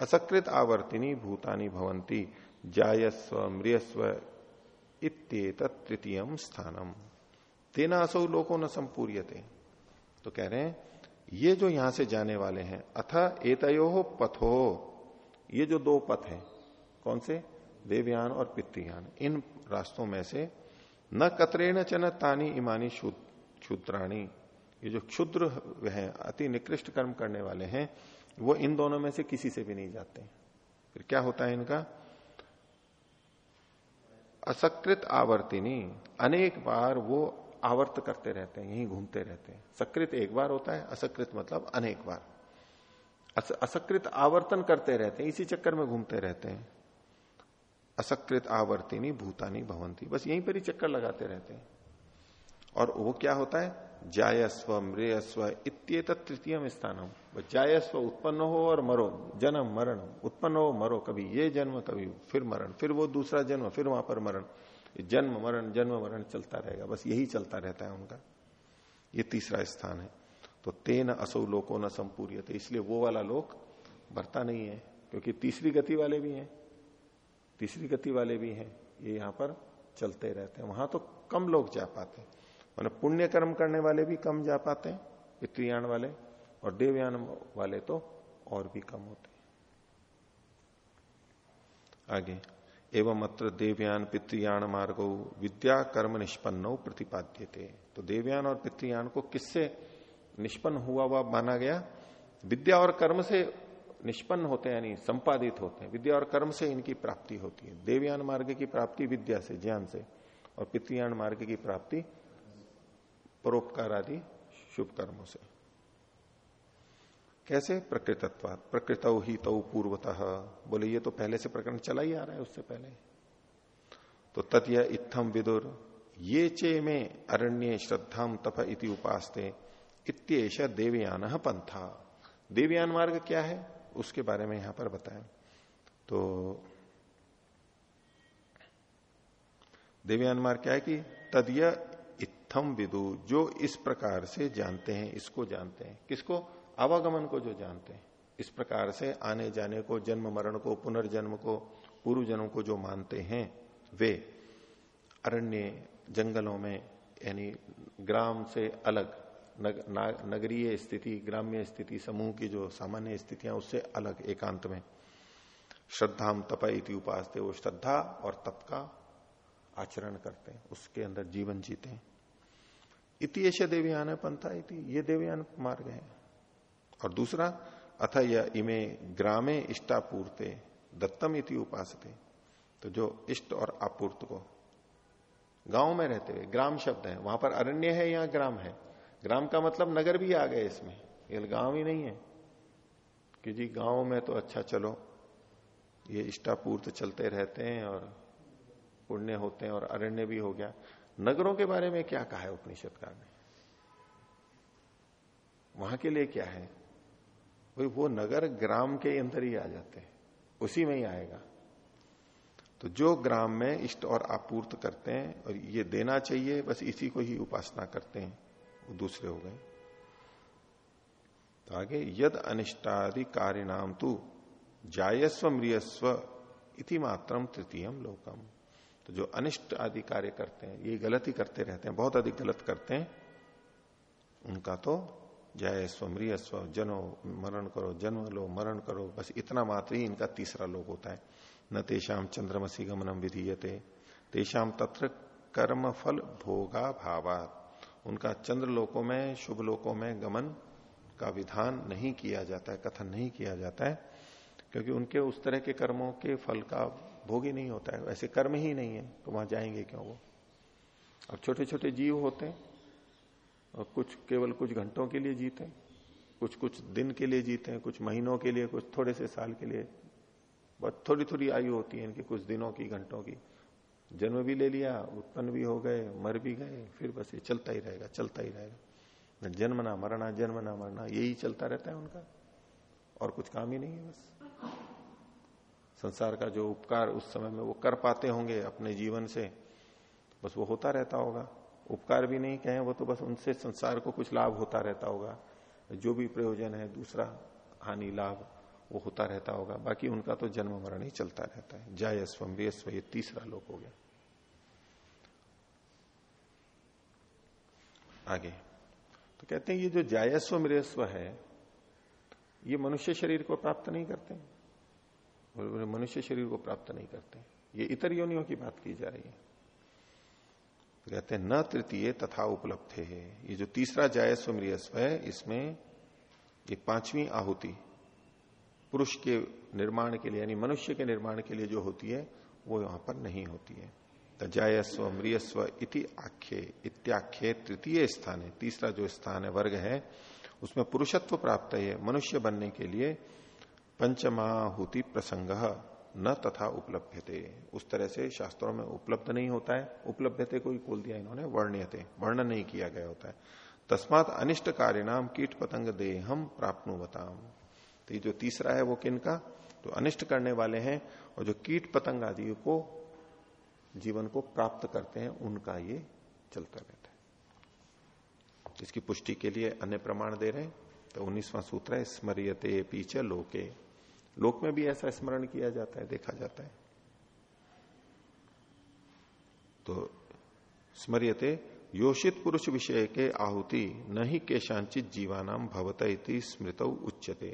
[SPEAKER 1] असकृत आवर्तिनी भूतानी भवंती जायस्व मृयस्व इत्येत तृतीय स्थानम। तेना असौ लोगों न संपूर्यते। तो कह रहे हैं, ये जो यहाँ से जाने वाले हैं, अथ एतयो पथो। ये जो दो पथ हैं, कौन से? देवयान और पितृयान। इन रास्तों में से न कतरेण चन तानी इमानी क्षुद्राणी ये जो क्षुद्र हैं, अति निकृष्ट कर्म करने वाले हैं, वो इन दोनों में से किसी से भी नहीं जाते। फिर क्या होता है इनका? असकृत आवर्तिनी। अनेक बार वो आवर्त करते रहते हैं, यहीं घूमते रहते हैं। सकृत एक बार होता है असकृत मतलब अनेक बार। असकृत आवर्तन करते रहते हैं, इसी चक्कर में घूमते रहते हैं। असकृत आवर्तिनी भूतानी भवंती, बस यहीं पर ही चक्कर लगाते रहते हैं। और वो क्या होता है? जायस्व मृयस्व इत्येत तृतीय स्थान जायस्व उत्पन्न हो और मरो, जन्म मरण उत्पन्न हो, मरो, कभी ये जन्म, कभी फिर मरण, फिर वो दूसरा जन्म, फिर वहाँ पर मरण। जन्म, मरण जन्म, मरण चलता रहेगा। बस यही चलता रहता है उनका। ये तीसरा स्थान है। तो तेन असौ लोको न संपूर्य इसलिए वो वाला लोक भरता नहीं है, क्योंकि तीसरी गति वाले भी हैं। तीसरी गति वाले भी हैं। ये यहाँ पर चलते रहते हैं। वहाँ तो कम लोग जा पाते हैं। मैंने पुण्य कर्म करने वाले भी कम जा पाते हैं पितृयान वाले, और देवयान वाले तो और भी कम होते हैं। आगे। एवं अत्र देवयान पितृयान मार्ग विद्या कर्म निष्पन्न प्रतिपाद्य थे तो देवयान और पितृयान को किससे निष्पन्न हुआ हुआ माना गया? विद्या और कर्म से निष्पन्न होते हैं, यानी संपादित होते हैं। विद्या और कर्म से इनकी प्राप्ति होती है। देवयान मार्ग की प्राप्ति विद्या से, ज्ञान से, और पितृयान मार्ग की प्राप्ति परोपकार आदि शुभ कर्मों से। कैसे प्रकृतत्व प्रकृत ही तो पूर्वतः। बोले, ये तो पहले से प्रकरण चला ही आ रहा है, उससे पहले। तो तथ्य इत्थम विदुर, ये चे में अरण्य श्रद्धाम तप इति उपासते देवयान पंथा। देवयान मार्ग क्या है? उसके बारे में यहाँ पर बताएँ। तो देवयान मार्ग क्या है कि तदय इत्थम विदु, जो इस प्रकार से जानते हैं, इसको जानते हैं। किसको? आवागमन को जो जानते हैं इस प्रकार से आने जाने को जन्म मरण को पुनर्जन्म को पूर्व जन्म को जो मानते हैं वे अरण्य जंगलों में यानी ग्राम से अलग नग, नगरीय स्थिति ग्राम्य स्थिति समूह की जो सामान्य स्थितियाँ उससे अलग एकांत में। श्रद्धाम तप इति उपास वो श्रद्धा और तप का आचरण करते हैं उसके अंदर जीवन जीते हैं। इतिश देवयान पंथा इति ये देवयान मार्ग है। और दूसरा, अथ यह इमे ग्रामे इष्टापूर्ते दत्तम इति उपासते। तो जो इष्ट और आपूर्त को गाँव में रहते हुए, ग्राम शब्द है, वहाँ पर अरण्य है या ग्राम है? ग्राम का मतलब नगर भी आ गए इसमें, ये गाँव ही नहीं है। कि जी गाँव में तो अच्छा चलो, ये इष्टापूर्त चलते रहते हैं और पुण्य होते हैं और अरण्य भी हो गया। नगरों के बारे में क्या कहा है उपनिषदकार ने? वहाँ के लिए क्या है? भाई वो नगर ग्राम के अंदर ही आ जाते हैं। उसी में ही आएगा। तो जो ग्राम में इष्ट और आपूर्त करते हैं और ये देना चाहिए, बस इसी को ही उपासना करते हैं। वो दूसरे हो गए। तो आगे, यद अनिष्टादि नाम तू जायस्व मृयस्व इति मात्रम तृतीयम लोकम। तो जो अनिष्ट आदि कार्य करते हैं, ये गलत करते रहते हैं, बहुत अधिक गलत करते हैं, उनका तो जय स्वमृय स्व जनो मरण करो, जन्म लो, मरण करो, बस इतना मात्र ही इनका तीसरा लोग होता है। न तेषाम चंद्रमसी गमनम विधीयते। तेषाम तत्र कर्म फल भोगा भावा उनका चंद्र लोकों में, शुभ लोकों में गमन का विधान नहीं किया जाता है, कथन नहीं किया जाता है, क्योंकि उनके उस तरह के कर्मों के फल का भोग ही नहीं होता है। ऐसे कर्म ही नहीं है तो वहाँ जाएँगे क्यों वो? अब छोटे छोटे जीव होते हैं और कुछ केवल कुछ घंटों के लिए जीते हैं, कुछ कुछ दिन के लिए जीते हैं, कुछ महीनों के लिए, कुछ थोड़े से साल के लिए। बहुत थोड़ी थोड़ी आयु होती है इनकी, कुछ दिनों की, घंटों की। जन्म भी ले लिया, उत्पन्न भी हो गए, मर भी गए, फिर बस ये चलता ही रहेगा, चलता ही रहेगा। जन्म ना मरना जन्म ना मरना, यही चलता रहता है उनका। और कुछ काम ही नहीं है बस। संसार का जो उपकार उस समय में वो कर पाते होंगे अपने जीवन से, बस वो होता रहता होगा। उपकार भी नहीं कहें, वो तो बस उनसे संसार को कुछ लाभ होता रहता होगा। जो भी प्रयोजन है, दूसरा हानि, लाभ, वो होता रहता होगा। बाकी उनका तो जन्म, मरण ही चलता रहता है। जय स्वम स्व ये तीसरा लोक हो गया। आगे। तो कहते हैं, ये जो जायस्व मृयस्व है, ये मनुष्य शरीर को प्राप्त नहीं करते। मनुष्य शरीर को प्राप्त नहीं करते। ये इतर योनियों की बात की जा रही है। तो कहते हैं, न तृतीय तथा उपलब्ध है। ये जो तीसरा जायस्व मृयस्व है, इसमें ये पांचवी आहुति, पुरुष के निर्माण के लिए, यानी मनुष्य के निर्माण के लिए जो होती है, वो यहाँ पर नहीं होती है। जायस्व मृयस्व इति आख्ये, इत्याख्ये तृतीय स्थान है तीसरा जो स्थान है, वर्ग है, उसमें पुरुषत्व प्राप्त है, मनुष्य बनने के लिए पंचमाहुति प्रसंग। न तथा उपलब्धते। उस तरह से शास्त्रों में उपलब्ध नहीं होता है। उपलब्धते को ही खोल दिया इन्होंने, वर्ण्यते। वर्णन नहीं किया गया होता है। तस्मात अनिष्ट कार्य नाम कीट पतंग दे हम प्राप्त तो ये जो तीसरा है वो किन का? तो अनिष्ट करने वाले हैं और जो कीट पतंग आदि को, जीवन को प्राप्त करते हैं, उनका ये चलता रहता है। इसकी पुष्टि के लिए अन्य प्रमाण दे रहे हैं। तो उन्नीसवां सूत्र है, स्मरियते पीछे लोके। लोक में भी ऐसा स्मरण किया जाता है, देखा जाता है। तो स्मरियते, योषित पुरुष विषय के आहुति न ही केशांचित जीवानाम भवत स्मृत उच्चते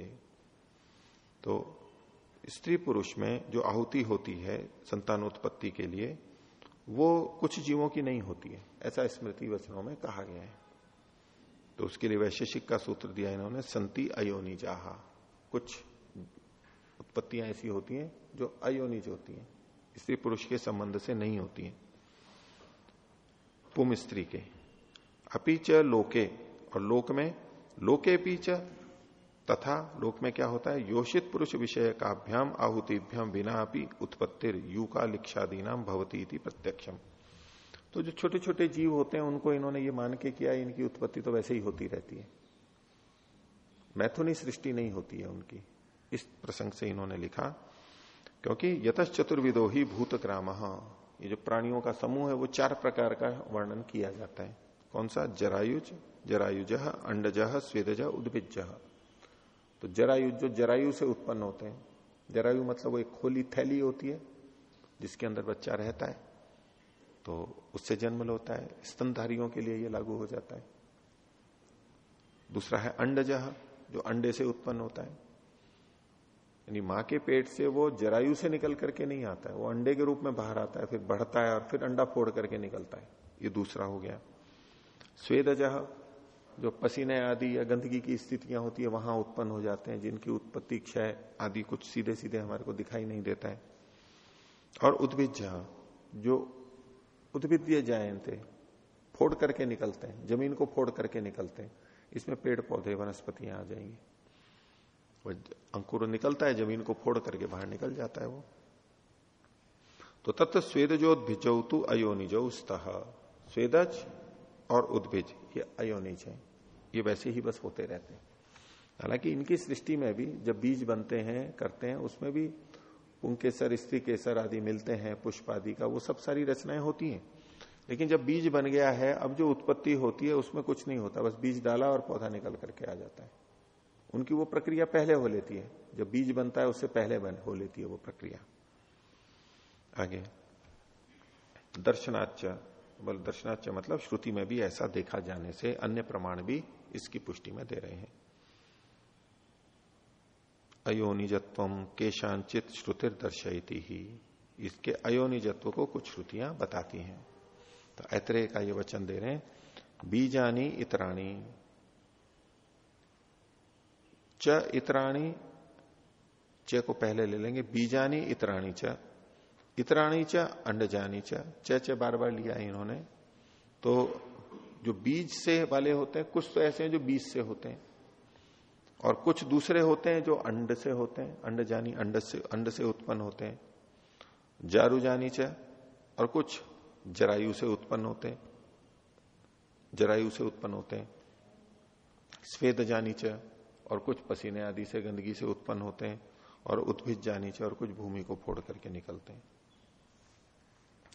[SPEAKER 1] तो स्त्री पुरुष में जो आहुति होती है संतानोत्पत्ति के लिए, वो कुछ जीवों की नहीं होती है। ऐसा स्मृति वचनों में कहा गया है। तो उसके लिए वैशेषिक का सूत्र दिया इन्होंने, संति अयोनी जाहा कुछ उत्पत्तियाँ ऐसी होती हैं जो अयोनिज होती हैं। स्त्री पुरुष के संबंध से नहीं होती हैं। पुम स्त्री के। अपीच लोके और लोक में, लोके पीच तथा लोक में क्या होता है? योषित पुरुष विषय काभ्याम आहुतिभ्याम बिना अपनी उत्पत्तिर यू का लिक्षादी नाम भवती प्रत्यक्षम। तो जो छोटे छोटे जीव होते हैं, उनको इन्होंने ये मान के किया, इनकी उत्पत्ति तो वैसे ही होती रहती है। मैथुनी सृष्टि नहीं होती है उनकी। इस प्रसंग से इन्होंने लिखा, क्योंकि यतश चतुर्विदो ही भूत ग्राम ये जो प्राणियों का समूह है, वो चार प्रकार का वर्णन किया जाता है। कौन सा? जरायुज जरायुज, अंडज, स्वेदज, उद्भिज। तो जरायुज जो जरायु से उत्पन्न होते हैं, जरायु मतलब वो एक खोली थैली होती है, जिसके अंदर बच्चा रहता है तो उससे जन्म होता है, स्तनधारियों के लिए ये लागू हो जाता है। दूसरा है अंडजह जो अंडे से उत्पन्न होता है यानी माँ के पेट से वो जरायु से निकल करके नहीं आता है, वो अंडे के रूप में बाहर आता है, फिर बढ़ता है और फिर अंडा फोड़ करके निकलता है। ये दूसरा हो गया। स्वेदजह जो पसीने आदि या गंदगी की स्थितियाँ होती है, वहाँ उत्पन्न हो जाते हैं, जिनकी उत्पत्ति क्षय आदि कुछ सीधे सीधे हमारे को दिखाई नहीं देता है। और उद्भिज जो उद्भिद्य जायंते, फोड़ करके निकलते हैं, ज़मीन को फोड़ करके निकलते हैं, इसमें पेड़ पौधे वनस्पतियाँ आ जाएँगी। वो अंकुर निकलता है, ज़मीन को फोड़ करके बाहर निकल जाता है वो। तो तत्व स्वेदजोद्भिजौ तु अयोनिजौ स्तः स्वेदज और उद्भिज, ये अयोनिज है। ये वैसे ही बस होते रहते हैं। हालाँकि इनकी सृष्टि में भी जब बीज बनते हैं, करते हैं, उसमें भी पुंकेसर स्त्री केसर आदि मिलते हैं, पुष्प आदि का, वो सब सारी रचनाएँ होती हैं। लेकिन जब बीज बन गया है, अब जो उत्पत्ति होती है, उसमें कुछ नहीं होता, बस बीज डाला और पौधा निकल करके आ जाता है। उनकी वो प्रक्रिया पहले हो लेती है। जब बीज बनता है, उससे पहले बन, हो लेती है वो प्रक्रिया। आगे। दर्शनाच्य बल दर्शनाच्य मतलब श्रुति में भी ऐसा देखा जाने से अन्य प्रमाण भी इसकी पुष्टि में दे रहे हैं। अयोनिजत्व केशांचित श्रुतिर दर्शयती ही। इसके अयोनिजत्व को कुछ श्रुतियाँ बताती हैं। तो ऐतरे का ये वचन दे रहे हैं। बीजानी इतराणी। च इतराणी, च को पहले ले लेंगे, बीजानी, इतराणी च इतराणी च, अंडजानी च च बार बार लिया है इन्होंने। तो जो बीज से वाले होते हैं, कुछ तो ऐसे हैं जो बीज से होते हैं, और कुछ दूसरे होते हैं जो अंड से होते हैं अंड जानी अंड से अंड से उत्पन्न होते हैं। जारू जानी च, और कुछ जरायु से उत्पन्न होते हैं, जरायु से उत्पन्न होते हैं। स्वेद जानी च और कुछ पसीने आदि से गंदगी से उत्पन्न होते हैं और उद्भिज जानी चाहिए और कुछ भूमि को फोड़ करके निकलते हैं।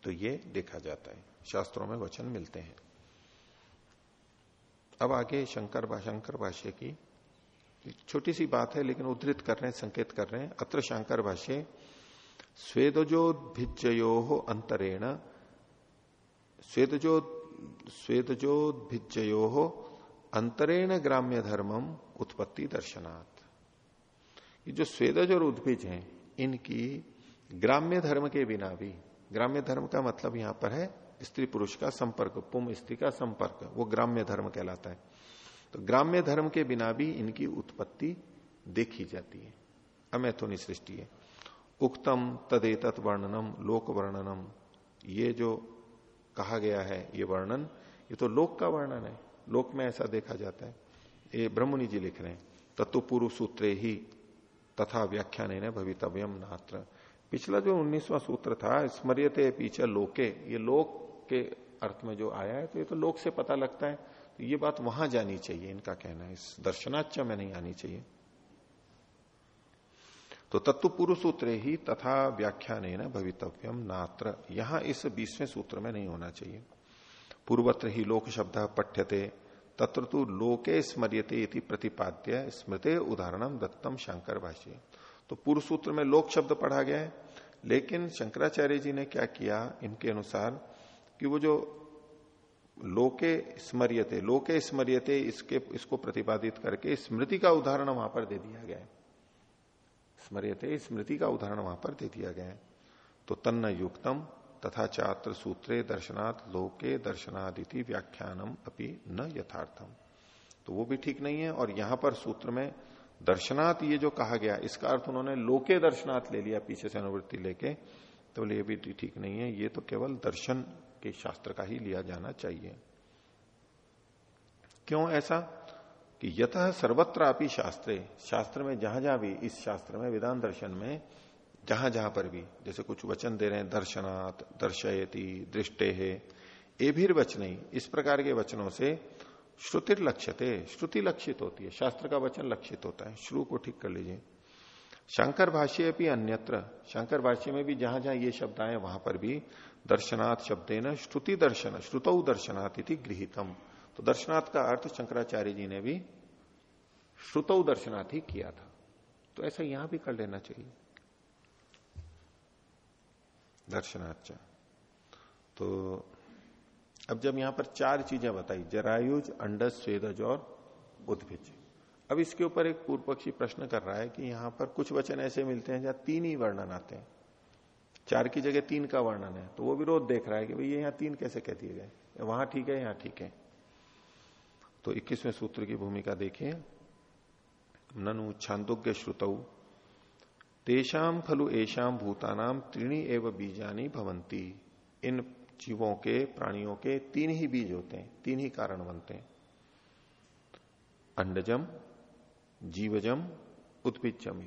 [SPEAKER 1] तो ये देखा जाता है। शास्त्रों में वचन मिलते हैं। अब आगे शंकर शंकर भाष्य की। छोटी सी बात है, लेकिन उद्धृत कर रहे हैं, संकेत कर रहे हैं। अत्र शंकर भाष्य स्वेदजोद्भिजयो अंतरेण स्वेदजो स्वेदजोद्भिजयो अंतरेण ग्राम्य धर्मम उत्पत्ति दर्शनात्। ये जो स्वेदज और उद्भिज हैं, इनकी ग्राम्य धर्म के बिना भी, ग्राम्य धर्म का मतलब यहाँ पर है स्त्री पुरुष का संपर्क, पुम स्त्री का संपर्क, वो ग्राम्य धर्म कहलाता है। तो ग्राम्य धर्म के बिना भी इनकी उत्पत्ति देखी जाती है। अमैथुनी सृष्टि है। उक्तम तदेतत वर्णनम, लोक वर्णनम, ये जो कहा गया है, ये वर्णन, ये तो लोक का वर्णन है। लोक में ऐसा देखा जाता है। ये ब्रह्मणि जी लिख रहे हैं। तत्व पूर्व सूत्रे ही तथा व्याख्यान भवितव्यम नात्र। पिछला जो उन्नीसवा सूत्र था, स्मरियते पीछे लोके, ये लोक के अर्थ में जो आया है तो ये तो लोक से पता लगता है। तो ये बात वहाँ जानी चाहिए, इनका कहना है। इस दर्शनाच्य में नहीं आनी चाहिए। तो तत्व पूर्व सूत्र ही तथा व्याख्यान भवितव्यम नात्र। यहाँ इस बीसवें सूत्र में नहीं होना चाहिए। पूर्वत्र ही लोक शब्द पठ्यते तत्र तो लोके स्मरियते प्रतिपाद्य स्मृते उदाहरणम दत्तम शंकर भाष्य तो पूर्व सूत्र में लोक शब्द पढ़ा गया है, लेकिन शंकराचार्य जी ने क्या किया, इनके अनुसार कि वो जो लोके स्मरियते लोके स्मरियते इसके, इसको प्रतिपादित करके स्मृति का उदाहरण वहाँ पर दे दिया गया है। स्मरियते स्मृति का उदाहरण वहाँ पर दे दिया गया है। तो तन्न युक्तम तथा चात्र सूत्रे दर्शनात् लोके दर्शनादिति व्याख्यानम अपनी न यथार्थम। तो वो भी ठीक नहीं है, और यहाँ पर सूत्र में दर्शनात् ये जो कहा गया, इसका अर्थ उन्होंने लोके दर्शनात् ले लिया, पीछे से अनुवृत्ति लेके तो ये भी ठीक नहीं है, ये तो केवल दर्शन के शास्त्र का ही लिया जाना चाहिए। क्यों ऐसा? कि यथ सर्वत्र आपी शास्त्रे, शास्त्र में जहाँ जहाँ भी, इस शास्त्र में विधान दर्शन में जहाँ जहाँ पर भी, जैसे कुछ वचन दे रहे हैं, दर्शनात्, दर्शयती, दृष्टे है भी वचन इस प्रकार के वचनों से श्रुतिर लक्ष्यते, श्रुति लक्षित होती है, शास्त्र का वचन लक्षित होता है। श्रु को ठीक कर लीजिए। शंकर भाष्य भी अन्यत्र, शंकर भाष्य में भी जहाँ जहाँ ये शब्द आए, वहाँ पर भी दर्शनाथ शब्द न श्रुति दर्शन, श्रुत दर्शनाथ गृहितम। तो दर्शनाथ का अर्थ शंकराचार्य जी ने भी श्रुत दर्शनाथ ही किया था। तो ऐसा यहाँ भी कर लेना चाहिए। दर्शनाथ तो अब जब यहाँ पर चार चीज़ें बताई, जरायुज अंडस स्वेदज और उद्भिज अब इसके ऊपर एक पूर्व पक्षी प्रश्न कर रहा है कि यहाँ पर कुछ वचन ऐसे मिलते हैं जहाँ तीन ही वर्णन आते हैं। चार की जगह तीन का वर्णन है तो वो विरोध देख रहा है कि भाई ये यहाँ तीन कैसे कह दिए गए? वहाँ ठीक है, यहाँ ठीक है। तो इक्कीसवें सूत्र की भूमिका देखिए। ननु छांदोग्य श्रुतऊ तेषाम खलु एशाम भूतानाम त्रिणी एवं बीजानी भवंती इन जीवों के, प्राणियों के तीन ही बीज होते हैं, तीन ही कारण बनते हैं। अंडजम, जीवजम उत्पिजम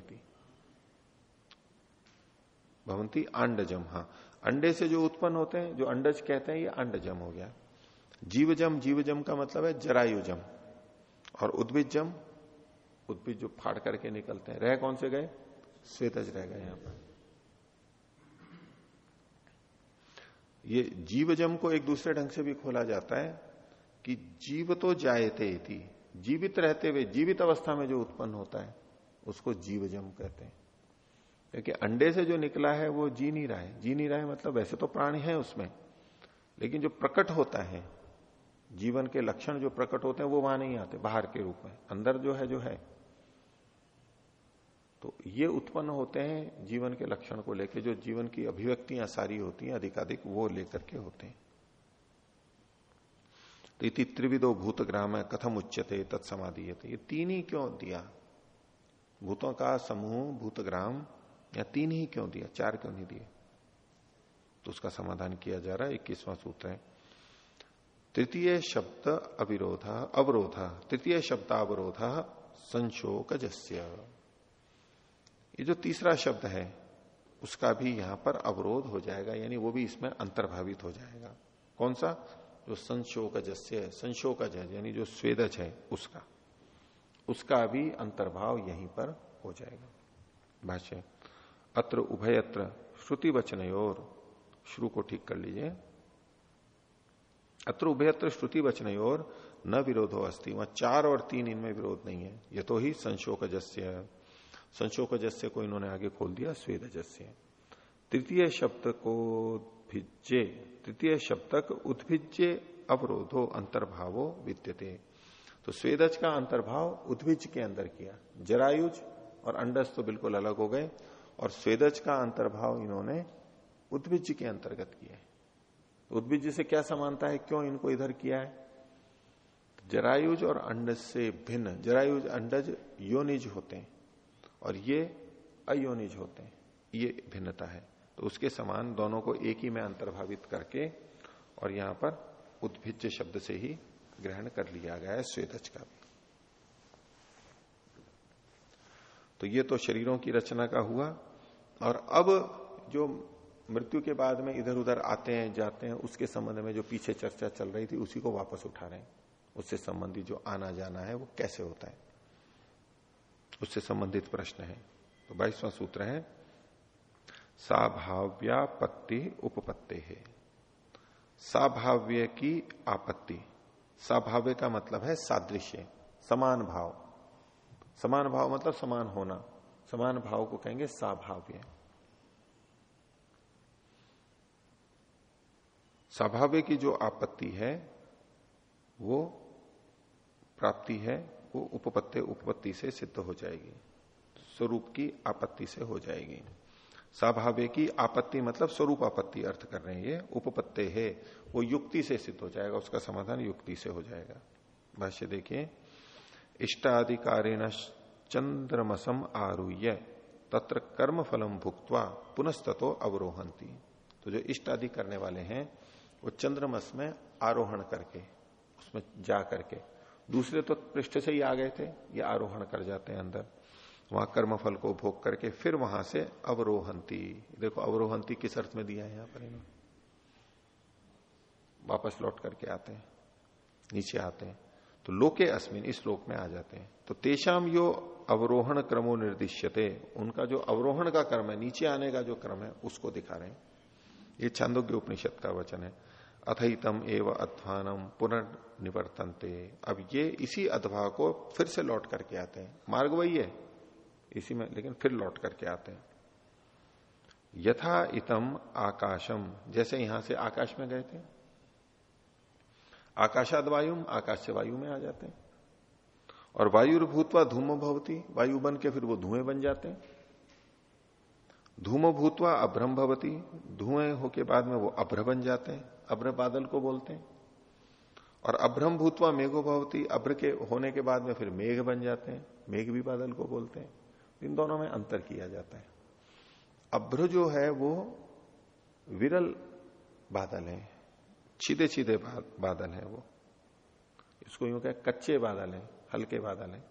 [SPEAKER 1] भवंती अंडजम हाँ। अंडे से जो उत्पन्न होते हैं, जो अंडज कहते हैं, ये अंडजम हो गया। जीवजम जीवजम का मतलब है जरायुजम। और उद्भिजम उद्भिज जो फाड़ करके निकलते हैं, रह कौन से गए? श्वेतज रह गए यहाँ पर। ये जीवजम को एक दूसरे ढंग से भी खोला जाता है कि जीव तो जायते थी जीवित रहते हुए, जीवित अवस्था में जो उत्पन्न होता है, उसको जीवजम कहते हैं। क्योंकि अंडे से जो निकला है, वो जी नहीं रहा है। जी नहीं रहा है मतलब वैसे तो प्राणी है उसमें, लेकिन जो प्रकट होता है, जीवन के लक्षण जो प्रकट होते हैं, वो वहाँ नहीं आते, बाहर के रूप में। अंदर जो है जो है। तो ये उत्पन्न होते हैं जीवन के लक्षण को लेकर जो जीवन की अभिव्यक्तियाँ सारी होती हैं, अधिकाधिक वो लेकर के होते हैं। तो इति त्रिविदो भूत ग्राम कथम उच्चते तत्समाधि ये तीन ही क्यों दिया? भूतों का समूह भूतग्राम या तीन ही क्यों दिया? चार क्यों नहीं दिए? तो उसका समाधान किया जा रहा है, इक्कीसवां सूत्र है। तृतीय शब्द अविरोध, अवरोध। तृतीय शब्दावरोध संशोक जस्य ये जो तीसरा शब्द है, उसका भी यहाँ पर अवरोध हो जाएगा, यानी वो भी इसमें अंतर्भावित हो जाएगा। कौन सा? जो संशोकज संशोकज है यानी जो स्वेदज है, उसका। उसका भी अंतर्भाव यहीं पर हो जाएगा। भाष्य, अत्र उभयत्र श्रुति वचन और श्रु को ठीक कर लीजिए। अत्र उभयत्र श्रुति वचन और न विरोधो अस्थि वहाँ चार और तीन इनमें विरोध नहीं है। ये तो ही संशोकजस्य। संशोक जस्य को इन्होंने आगे खोल दिया, स्वेद जस्य। तृतीय शब्द को भिज्जे, तृतीय शब्द उद्भिज्जे, अवरोधो, अंतर्भावो, विद्यते। तो स्वेदज का अंतर्भाव उद्भिज के अंदर किया। जरायुज और अंडस तो बिल्कुल अलग हो गए, और स्वेदज का अंतर्भाव इन्होंने उद्भिज के अंतर्गत किया है। उद्भिज से क्या समानता है? क्यों इनको इधर किया है? जरायुज और अंडज से भिन्न। जरायुज, अंडज, योनिज होते हैं। और ये अयोनिज होते हैं, ये भिन्नता है। तो उसके समान दोनों को एक ही में अंतर्भावित करके और यहाँ पर उद्भिज शब्द से ही ग्रहण कर लिया गया है स्वेदज का भी। तो ये तो शरीरों की रचना का हुआ और अब जो मृत्यु के बाद में इधर उधर आते हैं, जाते हैं, उसके संबंध में जो पीछे चर्चा चल रही थी, उसी को वापस उठा रहे हैं। उससे संबंधित जो आना जाना है, वो कैसे होता है? उससे संबंधित प्रश्न है। तो बाईसवां सूत्र है साभाव्यापत्ति उपपत्ति है। साभाव्य की आपत्ति। साभाव्य का मतलब है सादृश्य, समान भाव। समान भाव मतलब समान होना। समान भाव को कहेंगे साभाव्य। स्वाभाविक की जो आपत्ति है, वो प्राप्ति है वो उपपत्ति उपपत्ति से सिद्ध हो जाएगी। स्वरूप की आपत्ति से हो जाएगी। स्वाभाविक की आपत्ति मतलब स्वरूप आपत्ति अर्थ कर रहे हैं ये। उपपत्ति है, वो युक्ति से सिद्ध हो जाएगा, उसका समाधान युक्ति से हो जाएगा। भाष्य देखिए, इष्टाधिकारिण चंद्रमसम आरुह्य, तत्र कर्म फलम भुक्तवा पुनस्ततो अवरोहंती तो जो इष्ट आदि करने वाले हैं, वो चंद्रमस में आरोहण करके, उसमें जा करके दूसरे तो पृष्ठ से ही आ गए थे, ये आरोहण कर जाते हैं अंदर। वहाँ कर्मफल को भोग करके फिर वहाँ से अवरोहंती। देखो, अवरोहंती किस अर्थ में दिया है यहाँ पर वापस लौट करके आते हैं, नीचे आते हैं। तो लोके अस्मिन, इस लोक में आ जाते हैं। तो तेषाम यो अवरोहण क्रमो निर्दिश्यते। उनका जो अवरोहण का क्रम है, नीचे आने का जो क्रम है, उसको दिखा रहे हैं। ये छांदोग्य उपनिषद का वचन है। अथईतम एवं अध्वानम पुनर्निवर्तनते। अब ये इसी अध्वा को फिर से लौट करके आते हैं। मार्ग वही है, इसी में, लेकिन फिर लौट करके आते हैं। यथा इतम आकाशम, जैसे यहाँ से आकाश में गए थे। आकाशाद वायु आकाश से वायु में आ जाते हैं। और वायु भूतवा धूम भवती, वायु बन के फिर वो धुएँ बन जाते हैं। धूम भूतवा अभ्रम भवती, धुएँ होके बाद में वो अभ्र बन जाते हैं। अभ्र बादल को बोलते हैं। और अभ्रम भूतवा मेघो भवती, अभ्र के होने के बाद में फिर मेघ बन जाते हैं। मेघ भी बादल को बोलते हैं। इन दोनों में अंतर किया जाता है। अभ्र जो है, वो विरल बादल है। सीधे सीधे बादल है वो। इसको यूँ कह कच्चे बादल है, हल्के बादल है।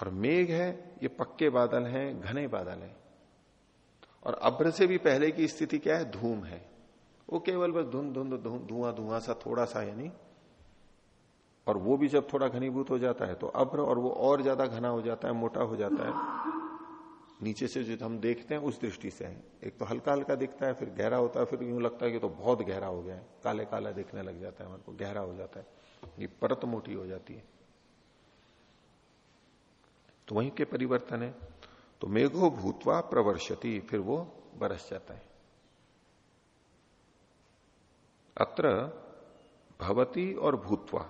[SPEAKER 1] और मेघ है, ये पक्के बादल हैं, घने बादल हैं। और अभ्र से भी पहले की स्थिति क्या है? धूम है। वो केवल बस धुंध धुंध धुआँ धुआँ सा थोड़ा सा यानी, और वो भी जब थोड़ा घनीभूत हो जाता है तो अभ्र और वो और ज़्यादा घना हो जाता है, मोटा हो जाता है। नीचे से जो हम देखते हैं उस दृष्टि से है। एक तो हल्का हल्का दिखता है, फिर गहरा होता है, फिर यूँ लगता है कि तो बहुत गहरा हो गया है। काले काला दिखने लग जाता है, हमारे को गहरा हो जाता है। ये परत मोटी हो जाती है। तो वहीं के परिवर्तन है। तो मेघो भूतवा प्रवर्षति, फिर वो बरस जाता है। अत्र भवती और भूतवा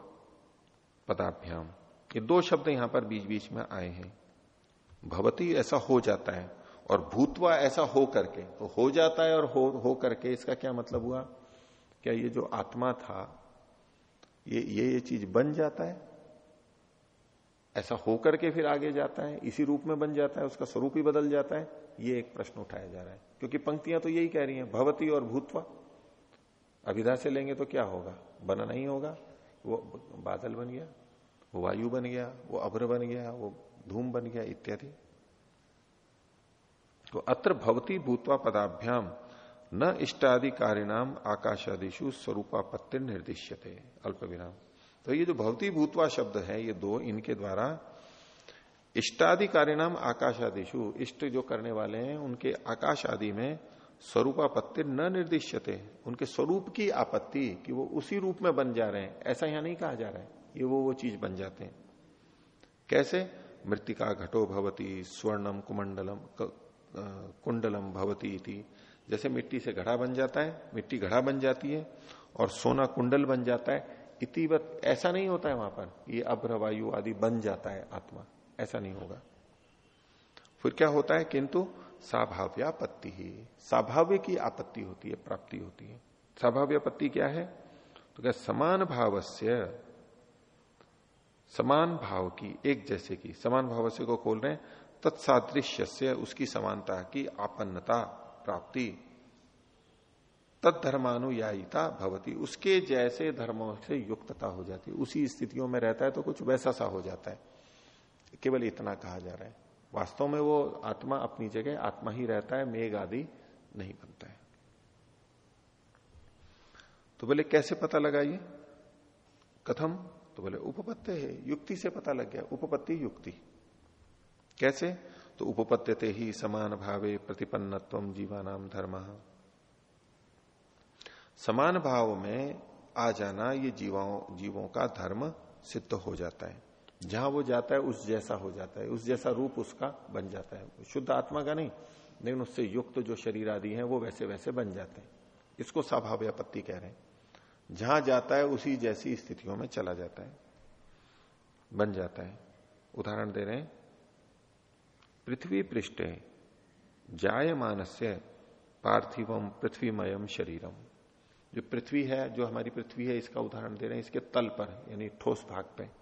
[SPEAKER 1] पदाभ्याम। ये दो शब्द यहाँ पर बीच बीच में आए हैं। भवती ऐसा हो जाता है और भूतवा ऐसा हो करके तो हो जाता है और हो हो करके इसका क्या मतलब हुआ? क्या ये जो आत्मा था, ये ये ये चीज़ बन जाता है? ऐसा होकर के फिर आगे जाता है, इसी रूप में बन जाता है, उसका स्वरूप ही बदल जाता है? ये एक प्रश्न उठाया जा रहा है। क्योंकि पंक्तियाँ तो यही कह रही हैं, भवती और भूतवा। अभिधा से लेंगे तो क्या होगा? बना नहीं होगा। वो बादल बन गया, वो वायु बन गया, वो अभ्र बन गया, वो धूम बन गया, इत्यादि। तो अत्र भवती भूतवा पदाभ्याम, न इष्टादि कारिणाम आकाशादिशु स्वरूपापत्ति निर्दिश्यते अल्प विराम तो ये जो भवती भूतवा शब्द है, ये दो इनके द्वारा इष्टादि नाम आकाश आदिशु इष्ट जो करने वाले हैं, उनके आकाश आदि में स्वरूपापत्ति न निर्दिश्यते। उनके स्वरूप की आपत्ति कि वो उसी रूप में बन जा रहे हैं। ऐसा यहाँ नहीं कहा जा रहा है। ये वो वो चीज़ बन जाते हैं। कैसे? मृतिका घटो भवती, स्वर्णम कुमंडलम कुंडलम भवती थी जैसे मिट्टी से घड़ा बन जाता है, मिट्टी घड़ा बन जाती है, और सोना कुंडल बन जाता है, इतिवत ऐसा नहीं होता है वहाँ पर। ये अभ्र, वायु आदि बन जाता है आत्मा। ऐसा नहीं होगा। फिर क्या होता है? किंतु स्वाभाव्यापत्ति ही। स्वाभाव्य की आपत्ति होती है, प्राप्ति होती है। स्वाभाव्य आपत्ति क्या है? तो क्या समान भाव से समान भाव की, एक जैसे की, समान भाव से को खोल रहे तत्सादृश्य से उसकी समानता की आपन्नता, प्राप्ति। तत्धर्मानुयायिता भवती। उसके जैसे धर्मों से युक्तता हो जाती है। उसी स्थितियों में रहता है तो कुछ वैसा सा हो जाता है। केवल इतना कहा जा रहा है। वास्तव में वो आत्मा अपनी जगह, आत्मा ही रहता है, मेघ आदि नहीं बनता है। तो बोले, कैसे पता लगाइए? कथम? तो बोले, उपपत्ति है, युक्ति से पता लग गया, उपपत्ति युक्ति। कैसे? तो उपपत्ति ही समान भावे प्रतिपन्नत्व जीवानाम धर्म। समान भाव में आ जाना ये जीवों जीवों का धर्म सिद्ध हो जाता है। जहाँ वो जाता है, उस जैसा हो जाता है, उस जैसा रूप उसका बन जाता है। शुद्ध आत्मा का नहीं, लेकिन उससे युक्त जो शरीर आदि है, वो वैसे वैसे बन जाते हैं। इसको स्वाभाव आपत्ति कह रहे हैं। जहाँ जाता है, उसी जैसी स्थितियों में चला जाता है, बन जाता है। उदाहरण दे रहे हैं, पृथ्वी पृष्ठ जायमान से पार्थिवम पृथ्वीमयम शरीरम जो पृथ्वी है, जो हमारी पृथ्वी है, इसका उदाहरण दे रहे हैं, इसके तल पर, यानी ठोस भाग पे।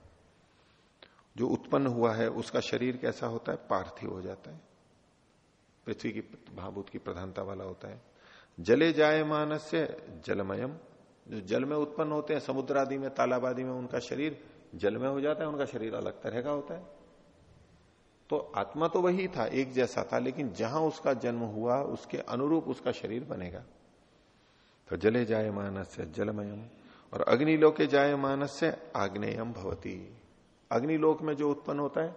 [SPEAKER 1] जो उत्पन्न हुआ है, उसका शरीर कैसा होता है? पार्थिव हो जाता है। पृथ्वी की भाभूत की प्रधानता वाला होता है। जले जायमान से जलमयम। जो जल में उत्पन्न होते हैं, समुद्र आदि में, तालाब आदि में उनका शरीर जल में हो जाता है, उनका शरीर अलग तरह का होता है। तो आत्मा तो वही था, एक जैसा था, लेकिन जहाँ उसका जन्म हुआ, उसके अनुरूप उसका शरीर बनेगा। तो जले जाए मानस से जलमयम, और अग्निलोक जाए मानस से आग्नेयम भवती। अग्निलोक में जो उत्पन्न होता है,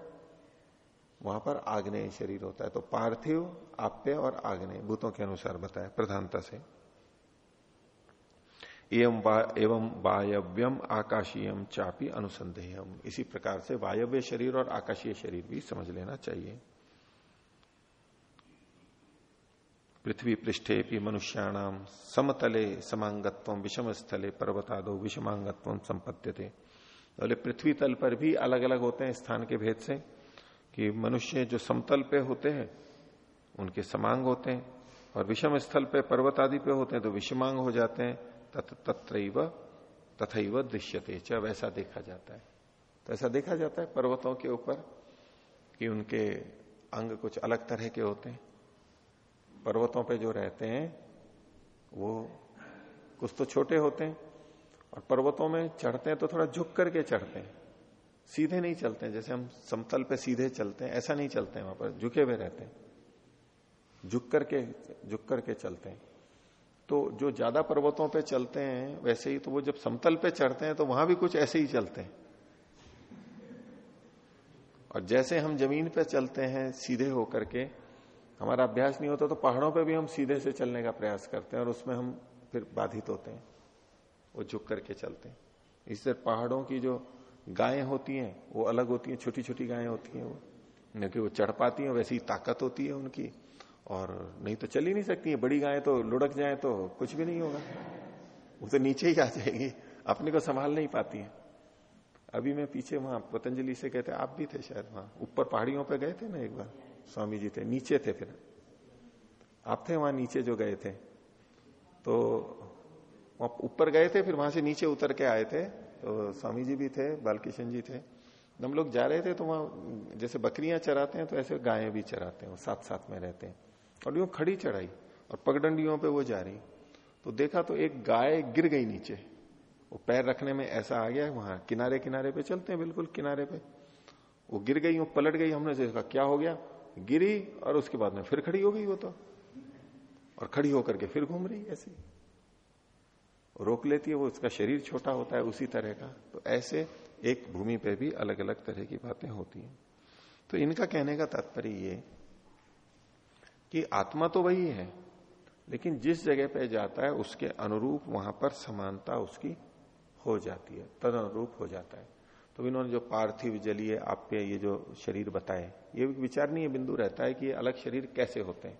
[SPEAKER 1] वहाँ पर आग्नेय शरीर होता है। तो पार्थिव आप्य और आग्नेय, भूतों के अनुसार बताया, प्रधानता से। एवं वायव्यम, आकाशीयम चापी अनुसंधेयम इसी प्रकार से वायव्य शरीर और आकाशीय शरीर भी समझ लेना चाहिए। पृथ्वी पृष्ठे भी मनुष्याणाम समतले समांगत्व विषम स्थले पर्वतादो विषमांगत्व संपत्ति बोले पृथ्वी तल पर भी अलग अलग होते हैं स्थान के भेद से, कि मनुष्य जो समतल पे होते हैं, उनके समांग होते हैं, और विषम स्थल पे पर्वत आदि पे होते हैं तो विषमांग हो जाते हैं तत्र तथा दृश्यते, च वैसा देखा जाता है। तो ऐसा देखा जाता है पर्वतों के ऊपर, कि उनके अंग कुछ अलग तरह के होते हैं। पर्वतों पे जो रहते हैं, वो कुछ तो छोटे होते हैं और पर्वतों में चढ़ते हैं तो थोड़ा झुक करके चढ़ते हैं। सीधे नहीं चलते हैं, जैसे हम समतल पे सीधे चलते हैं, ऐसा नहीं चलते हैं वहाँ पर, झुके हुए रहते हैं। झुक करके झुक करके चलते हैं। तो जो ज़्यादा पर्वतों पे चलते हैं, वैसे ही तो वो जब समतल पे चढ़ते हैं तो वहाँ भी कुछ ऐसे ही चलते हैं। और जैसे हम ज़मीन पे चलते हैं, सीधे होकर के, हमारा अभ्यास नहीं होता तो पहाड़ों पे भी हम सीधे से चलने का प्रयास करते हैं और उसमें हम फिर बाधित होते हैं। वो झुक करके चलते हैं। इससे पहाड़ों की जो गायें होती हैं, वो अलग होती हैं छोटी छोटी गायें होती हैं वो। क्योंकि वो चढ़ पाती हैं, वैसी ताकत होती है उनकी। और नहीं तो चल ही नहीं सकती है। बड़ी गायें तो लुढ़क जाए तो कुछ भी नहीं होगा। वो तो नीचे ही आ जाएगी। अपने को संभाल नहीं पाती है। अभी मैं पीछे वहाँ पतंजलि से कहते, आप भी थे शायद वहाँ। ऊपर पहाड़ियों पर गए थे ना एक बार? स्वामी जी थे। नीचे थे फिर। आप थे वहाँ नीचे जो गए थे। तो ऊपर गए थे, फिर वहाँ से नीचे उतर के आए थे। तो स्वामी जी भी थे, बालकिशन जी थे। हम लोग जा रहे थे तो वहाँ, जैसे बकरियाँ चराते हैं तो ऐसे गायें भी चराते हैं साथ साथ में रहते हैं। और यूँ खड़ी चढ़ाई और पगडंडियों पे वो जा रही। तो देखा तो एक गाय गिर गई नीचे। वो पैर रखने में ऐसा आ गया, वहाँ किनारे किनारे पे चलते हैं, बिल्कुल किनारे पे। वो गिर गई वो पलट गई, हमने देखा क्या हो गया। गिरी और उसके बाद में फिर खड़ी हो गई वो तो। और खड़ी होकर के फिर घूम रही ऐसी। रोक लेती है, वो उसका शरीर छोटा होता है उसी तरह का। तो ऐसे एक भूमि पे भी अलग अलग तरह की बातें होती हैं। तो इनका कहने का तात्पर्य ये कि आत्मा तो वही है, लेकिन जिस जगह पे जाता है, उसके अनुरूप वहाँ पर समानता उसकी हो जाती है तद अनुरूप हो जाता है। तो इन्होंने जो पार्थिव जलीय, आप्य, ये जो शरीर बताए, ये विचारणीय बिंदु रहता है कि ये अलग शरीर कैसे होते हैं।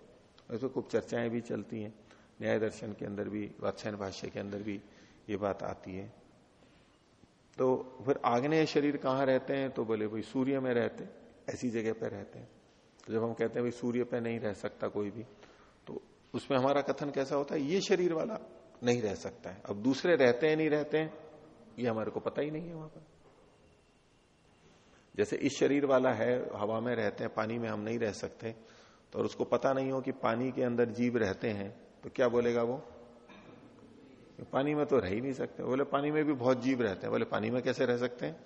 [SPEAKER 1] ऐसे खूब चर्चाएँ भी चलती हैं। न्याय दर्शन के अंदर भी वात्सायन भाष्य के अंदर भी ये बात आती है। तो फिर आग्नेय शरीर कहाँ रहते हैं? तो बोले, भाई, सूर्य में रहते ऐसी जगह पर रहते हैं। तो जब हम कहते हैं, भाई, सूर्य पे नहीं रह सकता कोई भी तो उसमें हमारा कथन कैसा होता है? ये शरीर वाला नहीं रह सकता है। अब दूसरे रहते हैं, नहीं रहते हैं, ये हमारे को पता ही नहीं है वहाँ पर। जैसे इस शरीर वाला है, हवा में रहते हैं, पानी में हम नहीं रह सकते तो और उसको पता नहीं हो कि पानी के अंदर जीव रहते हैं तो क्या बोलेगा वो? पानी में तो रह ही नहीं सकते। बोले, पानी में भी बहुत जीव रहते हैं। बोले, पानी में कैसे रह सकते हैं?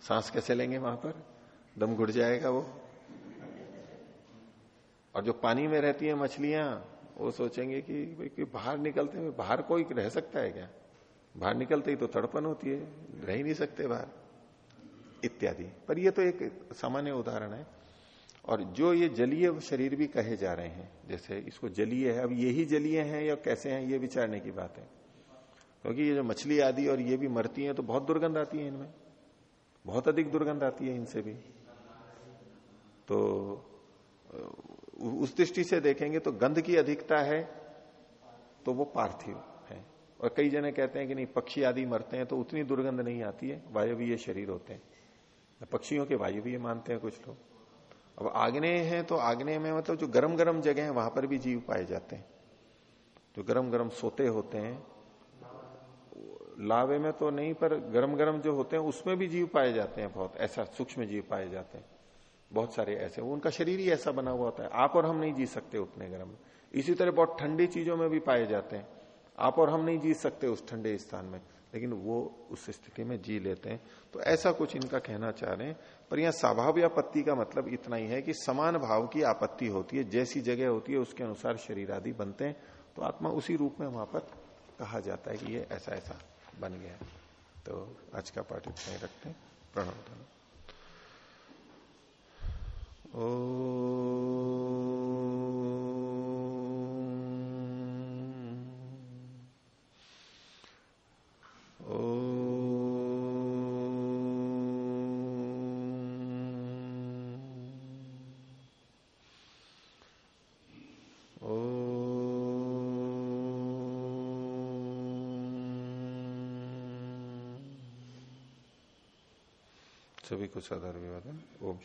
[SPEAKER 1] सांस कैसे लेंगे वहाँ पर? दम घुट जाएगा वो। और जो पानी में रहती है मछलियाँ, वो सोचेंगे कि, भाई बाहर निकलते हैं बाहर कोई रह सकता है क्या? बाहर निकलते ही तो तड़पन होती है, रह ही नहीं सकते बाहर। इत्यादि। पर ये तो एक सामान्य उदाहरण है। और जो ये जलीय शरीर भी कहे जा रहे हैं, जैसे इसको जलीय है, अब यही जलीय है या कैसे हैं, ये विचारने की बात है। क्योंकि ये जो मछली आदि और ये भी मरती हैं तो बहुत दुर्गंध आती है इनमें। बहुत अधिक दुर्गंध आती है इनसे भी। तो उस दृष्टि से देखेंगे तो गंध की अधिकता है तो वो पार्थिव है। और कई जने कहते हैं कि नहीं, पक्षी आदि मरते हैं तो उतनी दुर्गंध नहीं आती है, वायवीय शरीर होते हैं। पक्षियों के वायवीय मानते हैं कुछ लोग। अब आग्नेय है तो आग्नेय में मतलब जो गरम गरम जगह है, वहाँ पर भी जीव पाए जाते हैं। जो गरम गरम सोते होते हैं, लावे में तो नहीं, पर गरम गरम जो होते हैं, उसमें भी जीव पाए जाते हैं बहुत, ऐसा सूक्ष्म जीव पाए जाते हैं। बहुत सारे ऐसे उनका शरीर ही ऐसा बना हुआ होता है। आप और हम नहीं जी सकते उतने गर्म। इसी तरह बहुत ठंडी चीज़ों में भी पाए जाते हैं। आप और हम नहीं जी सकते उस ठंडे स्थान में। लेकिन वो उस स्थिति में जी लेते हैं। तो ऐसा कुछ इनका कहना चाह रहे हैं। पर यहाँ स्वाभाव आपत्ति का मतलब इतना ही है कि समान भाव की आपत्ति होती है, जैसी जगह होती है, उसके अनुसार शरीर आदि बनते हैं। तो आत्मा उसी रूप में वहाँ पर कहा जाता है कि ये ऐसा ऐसा बन गया तो आज का पाठ इतना ही रखते हैं। प्रणव सभी कुछ आधार विवादन ओम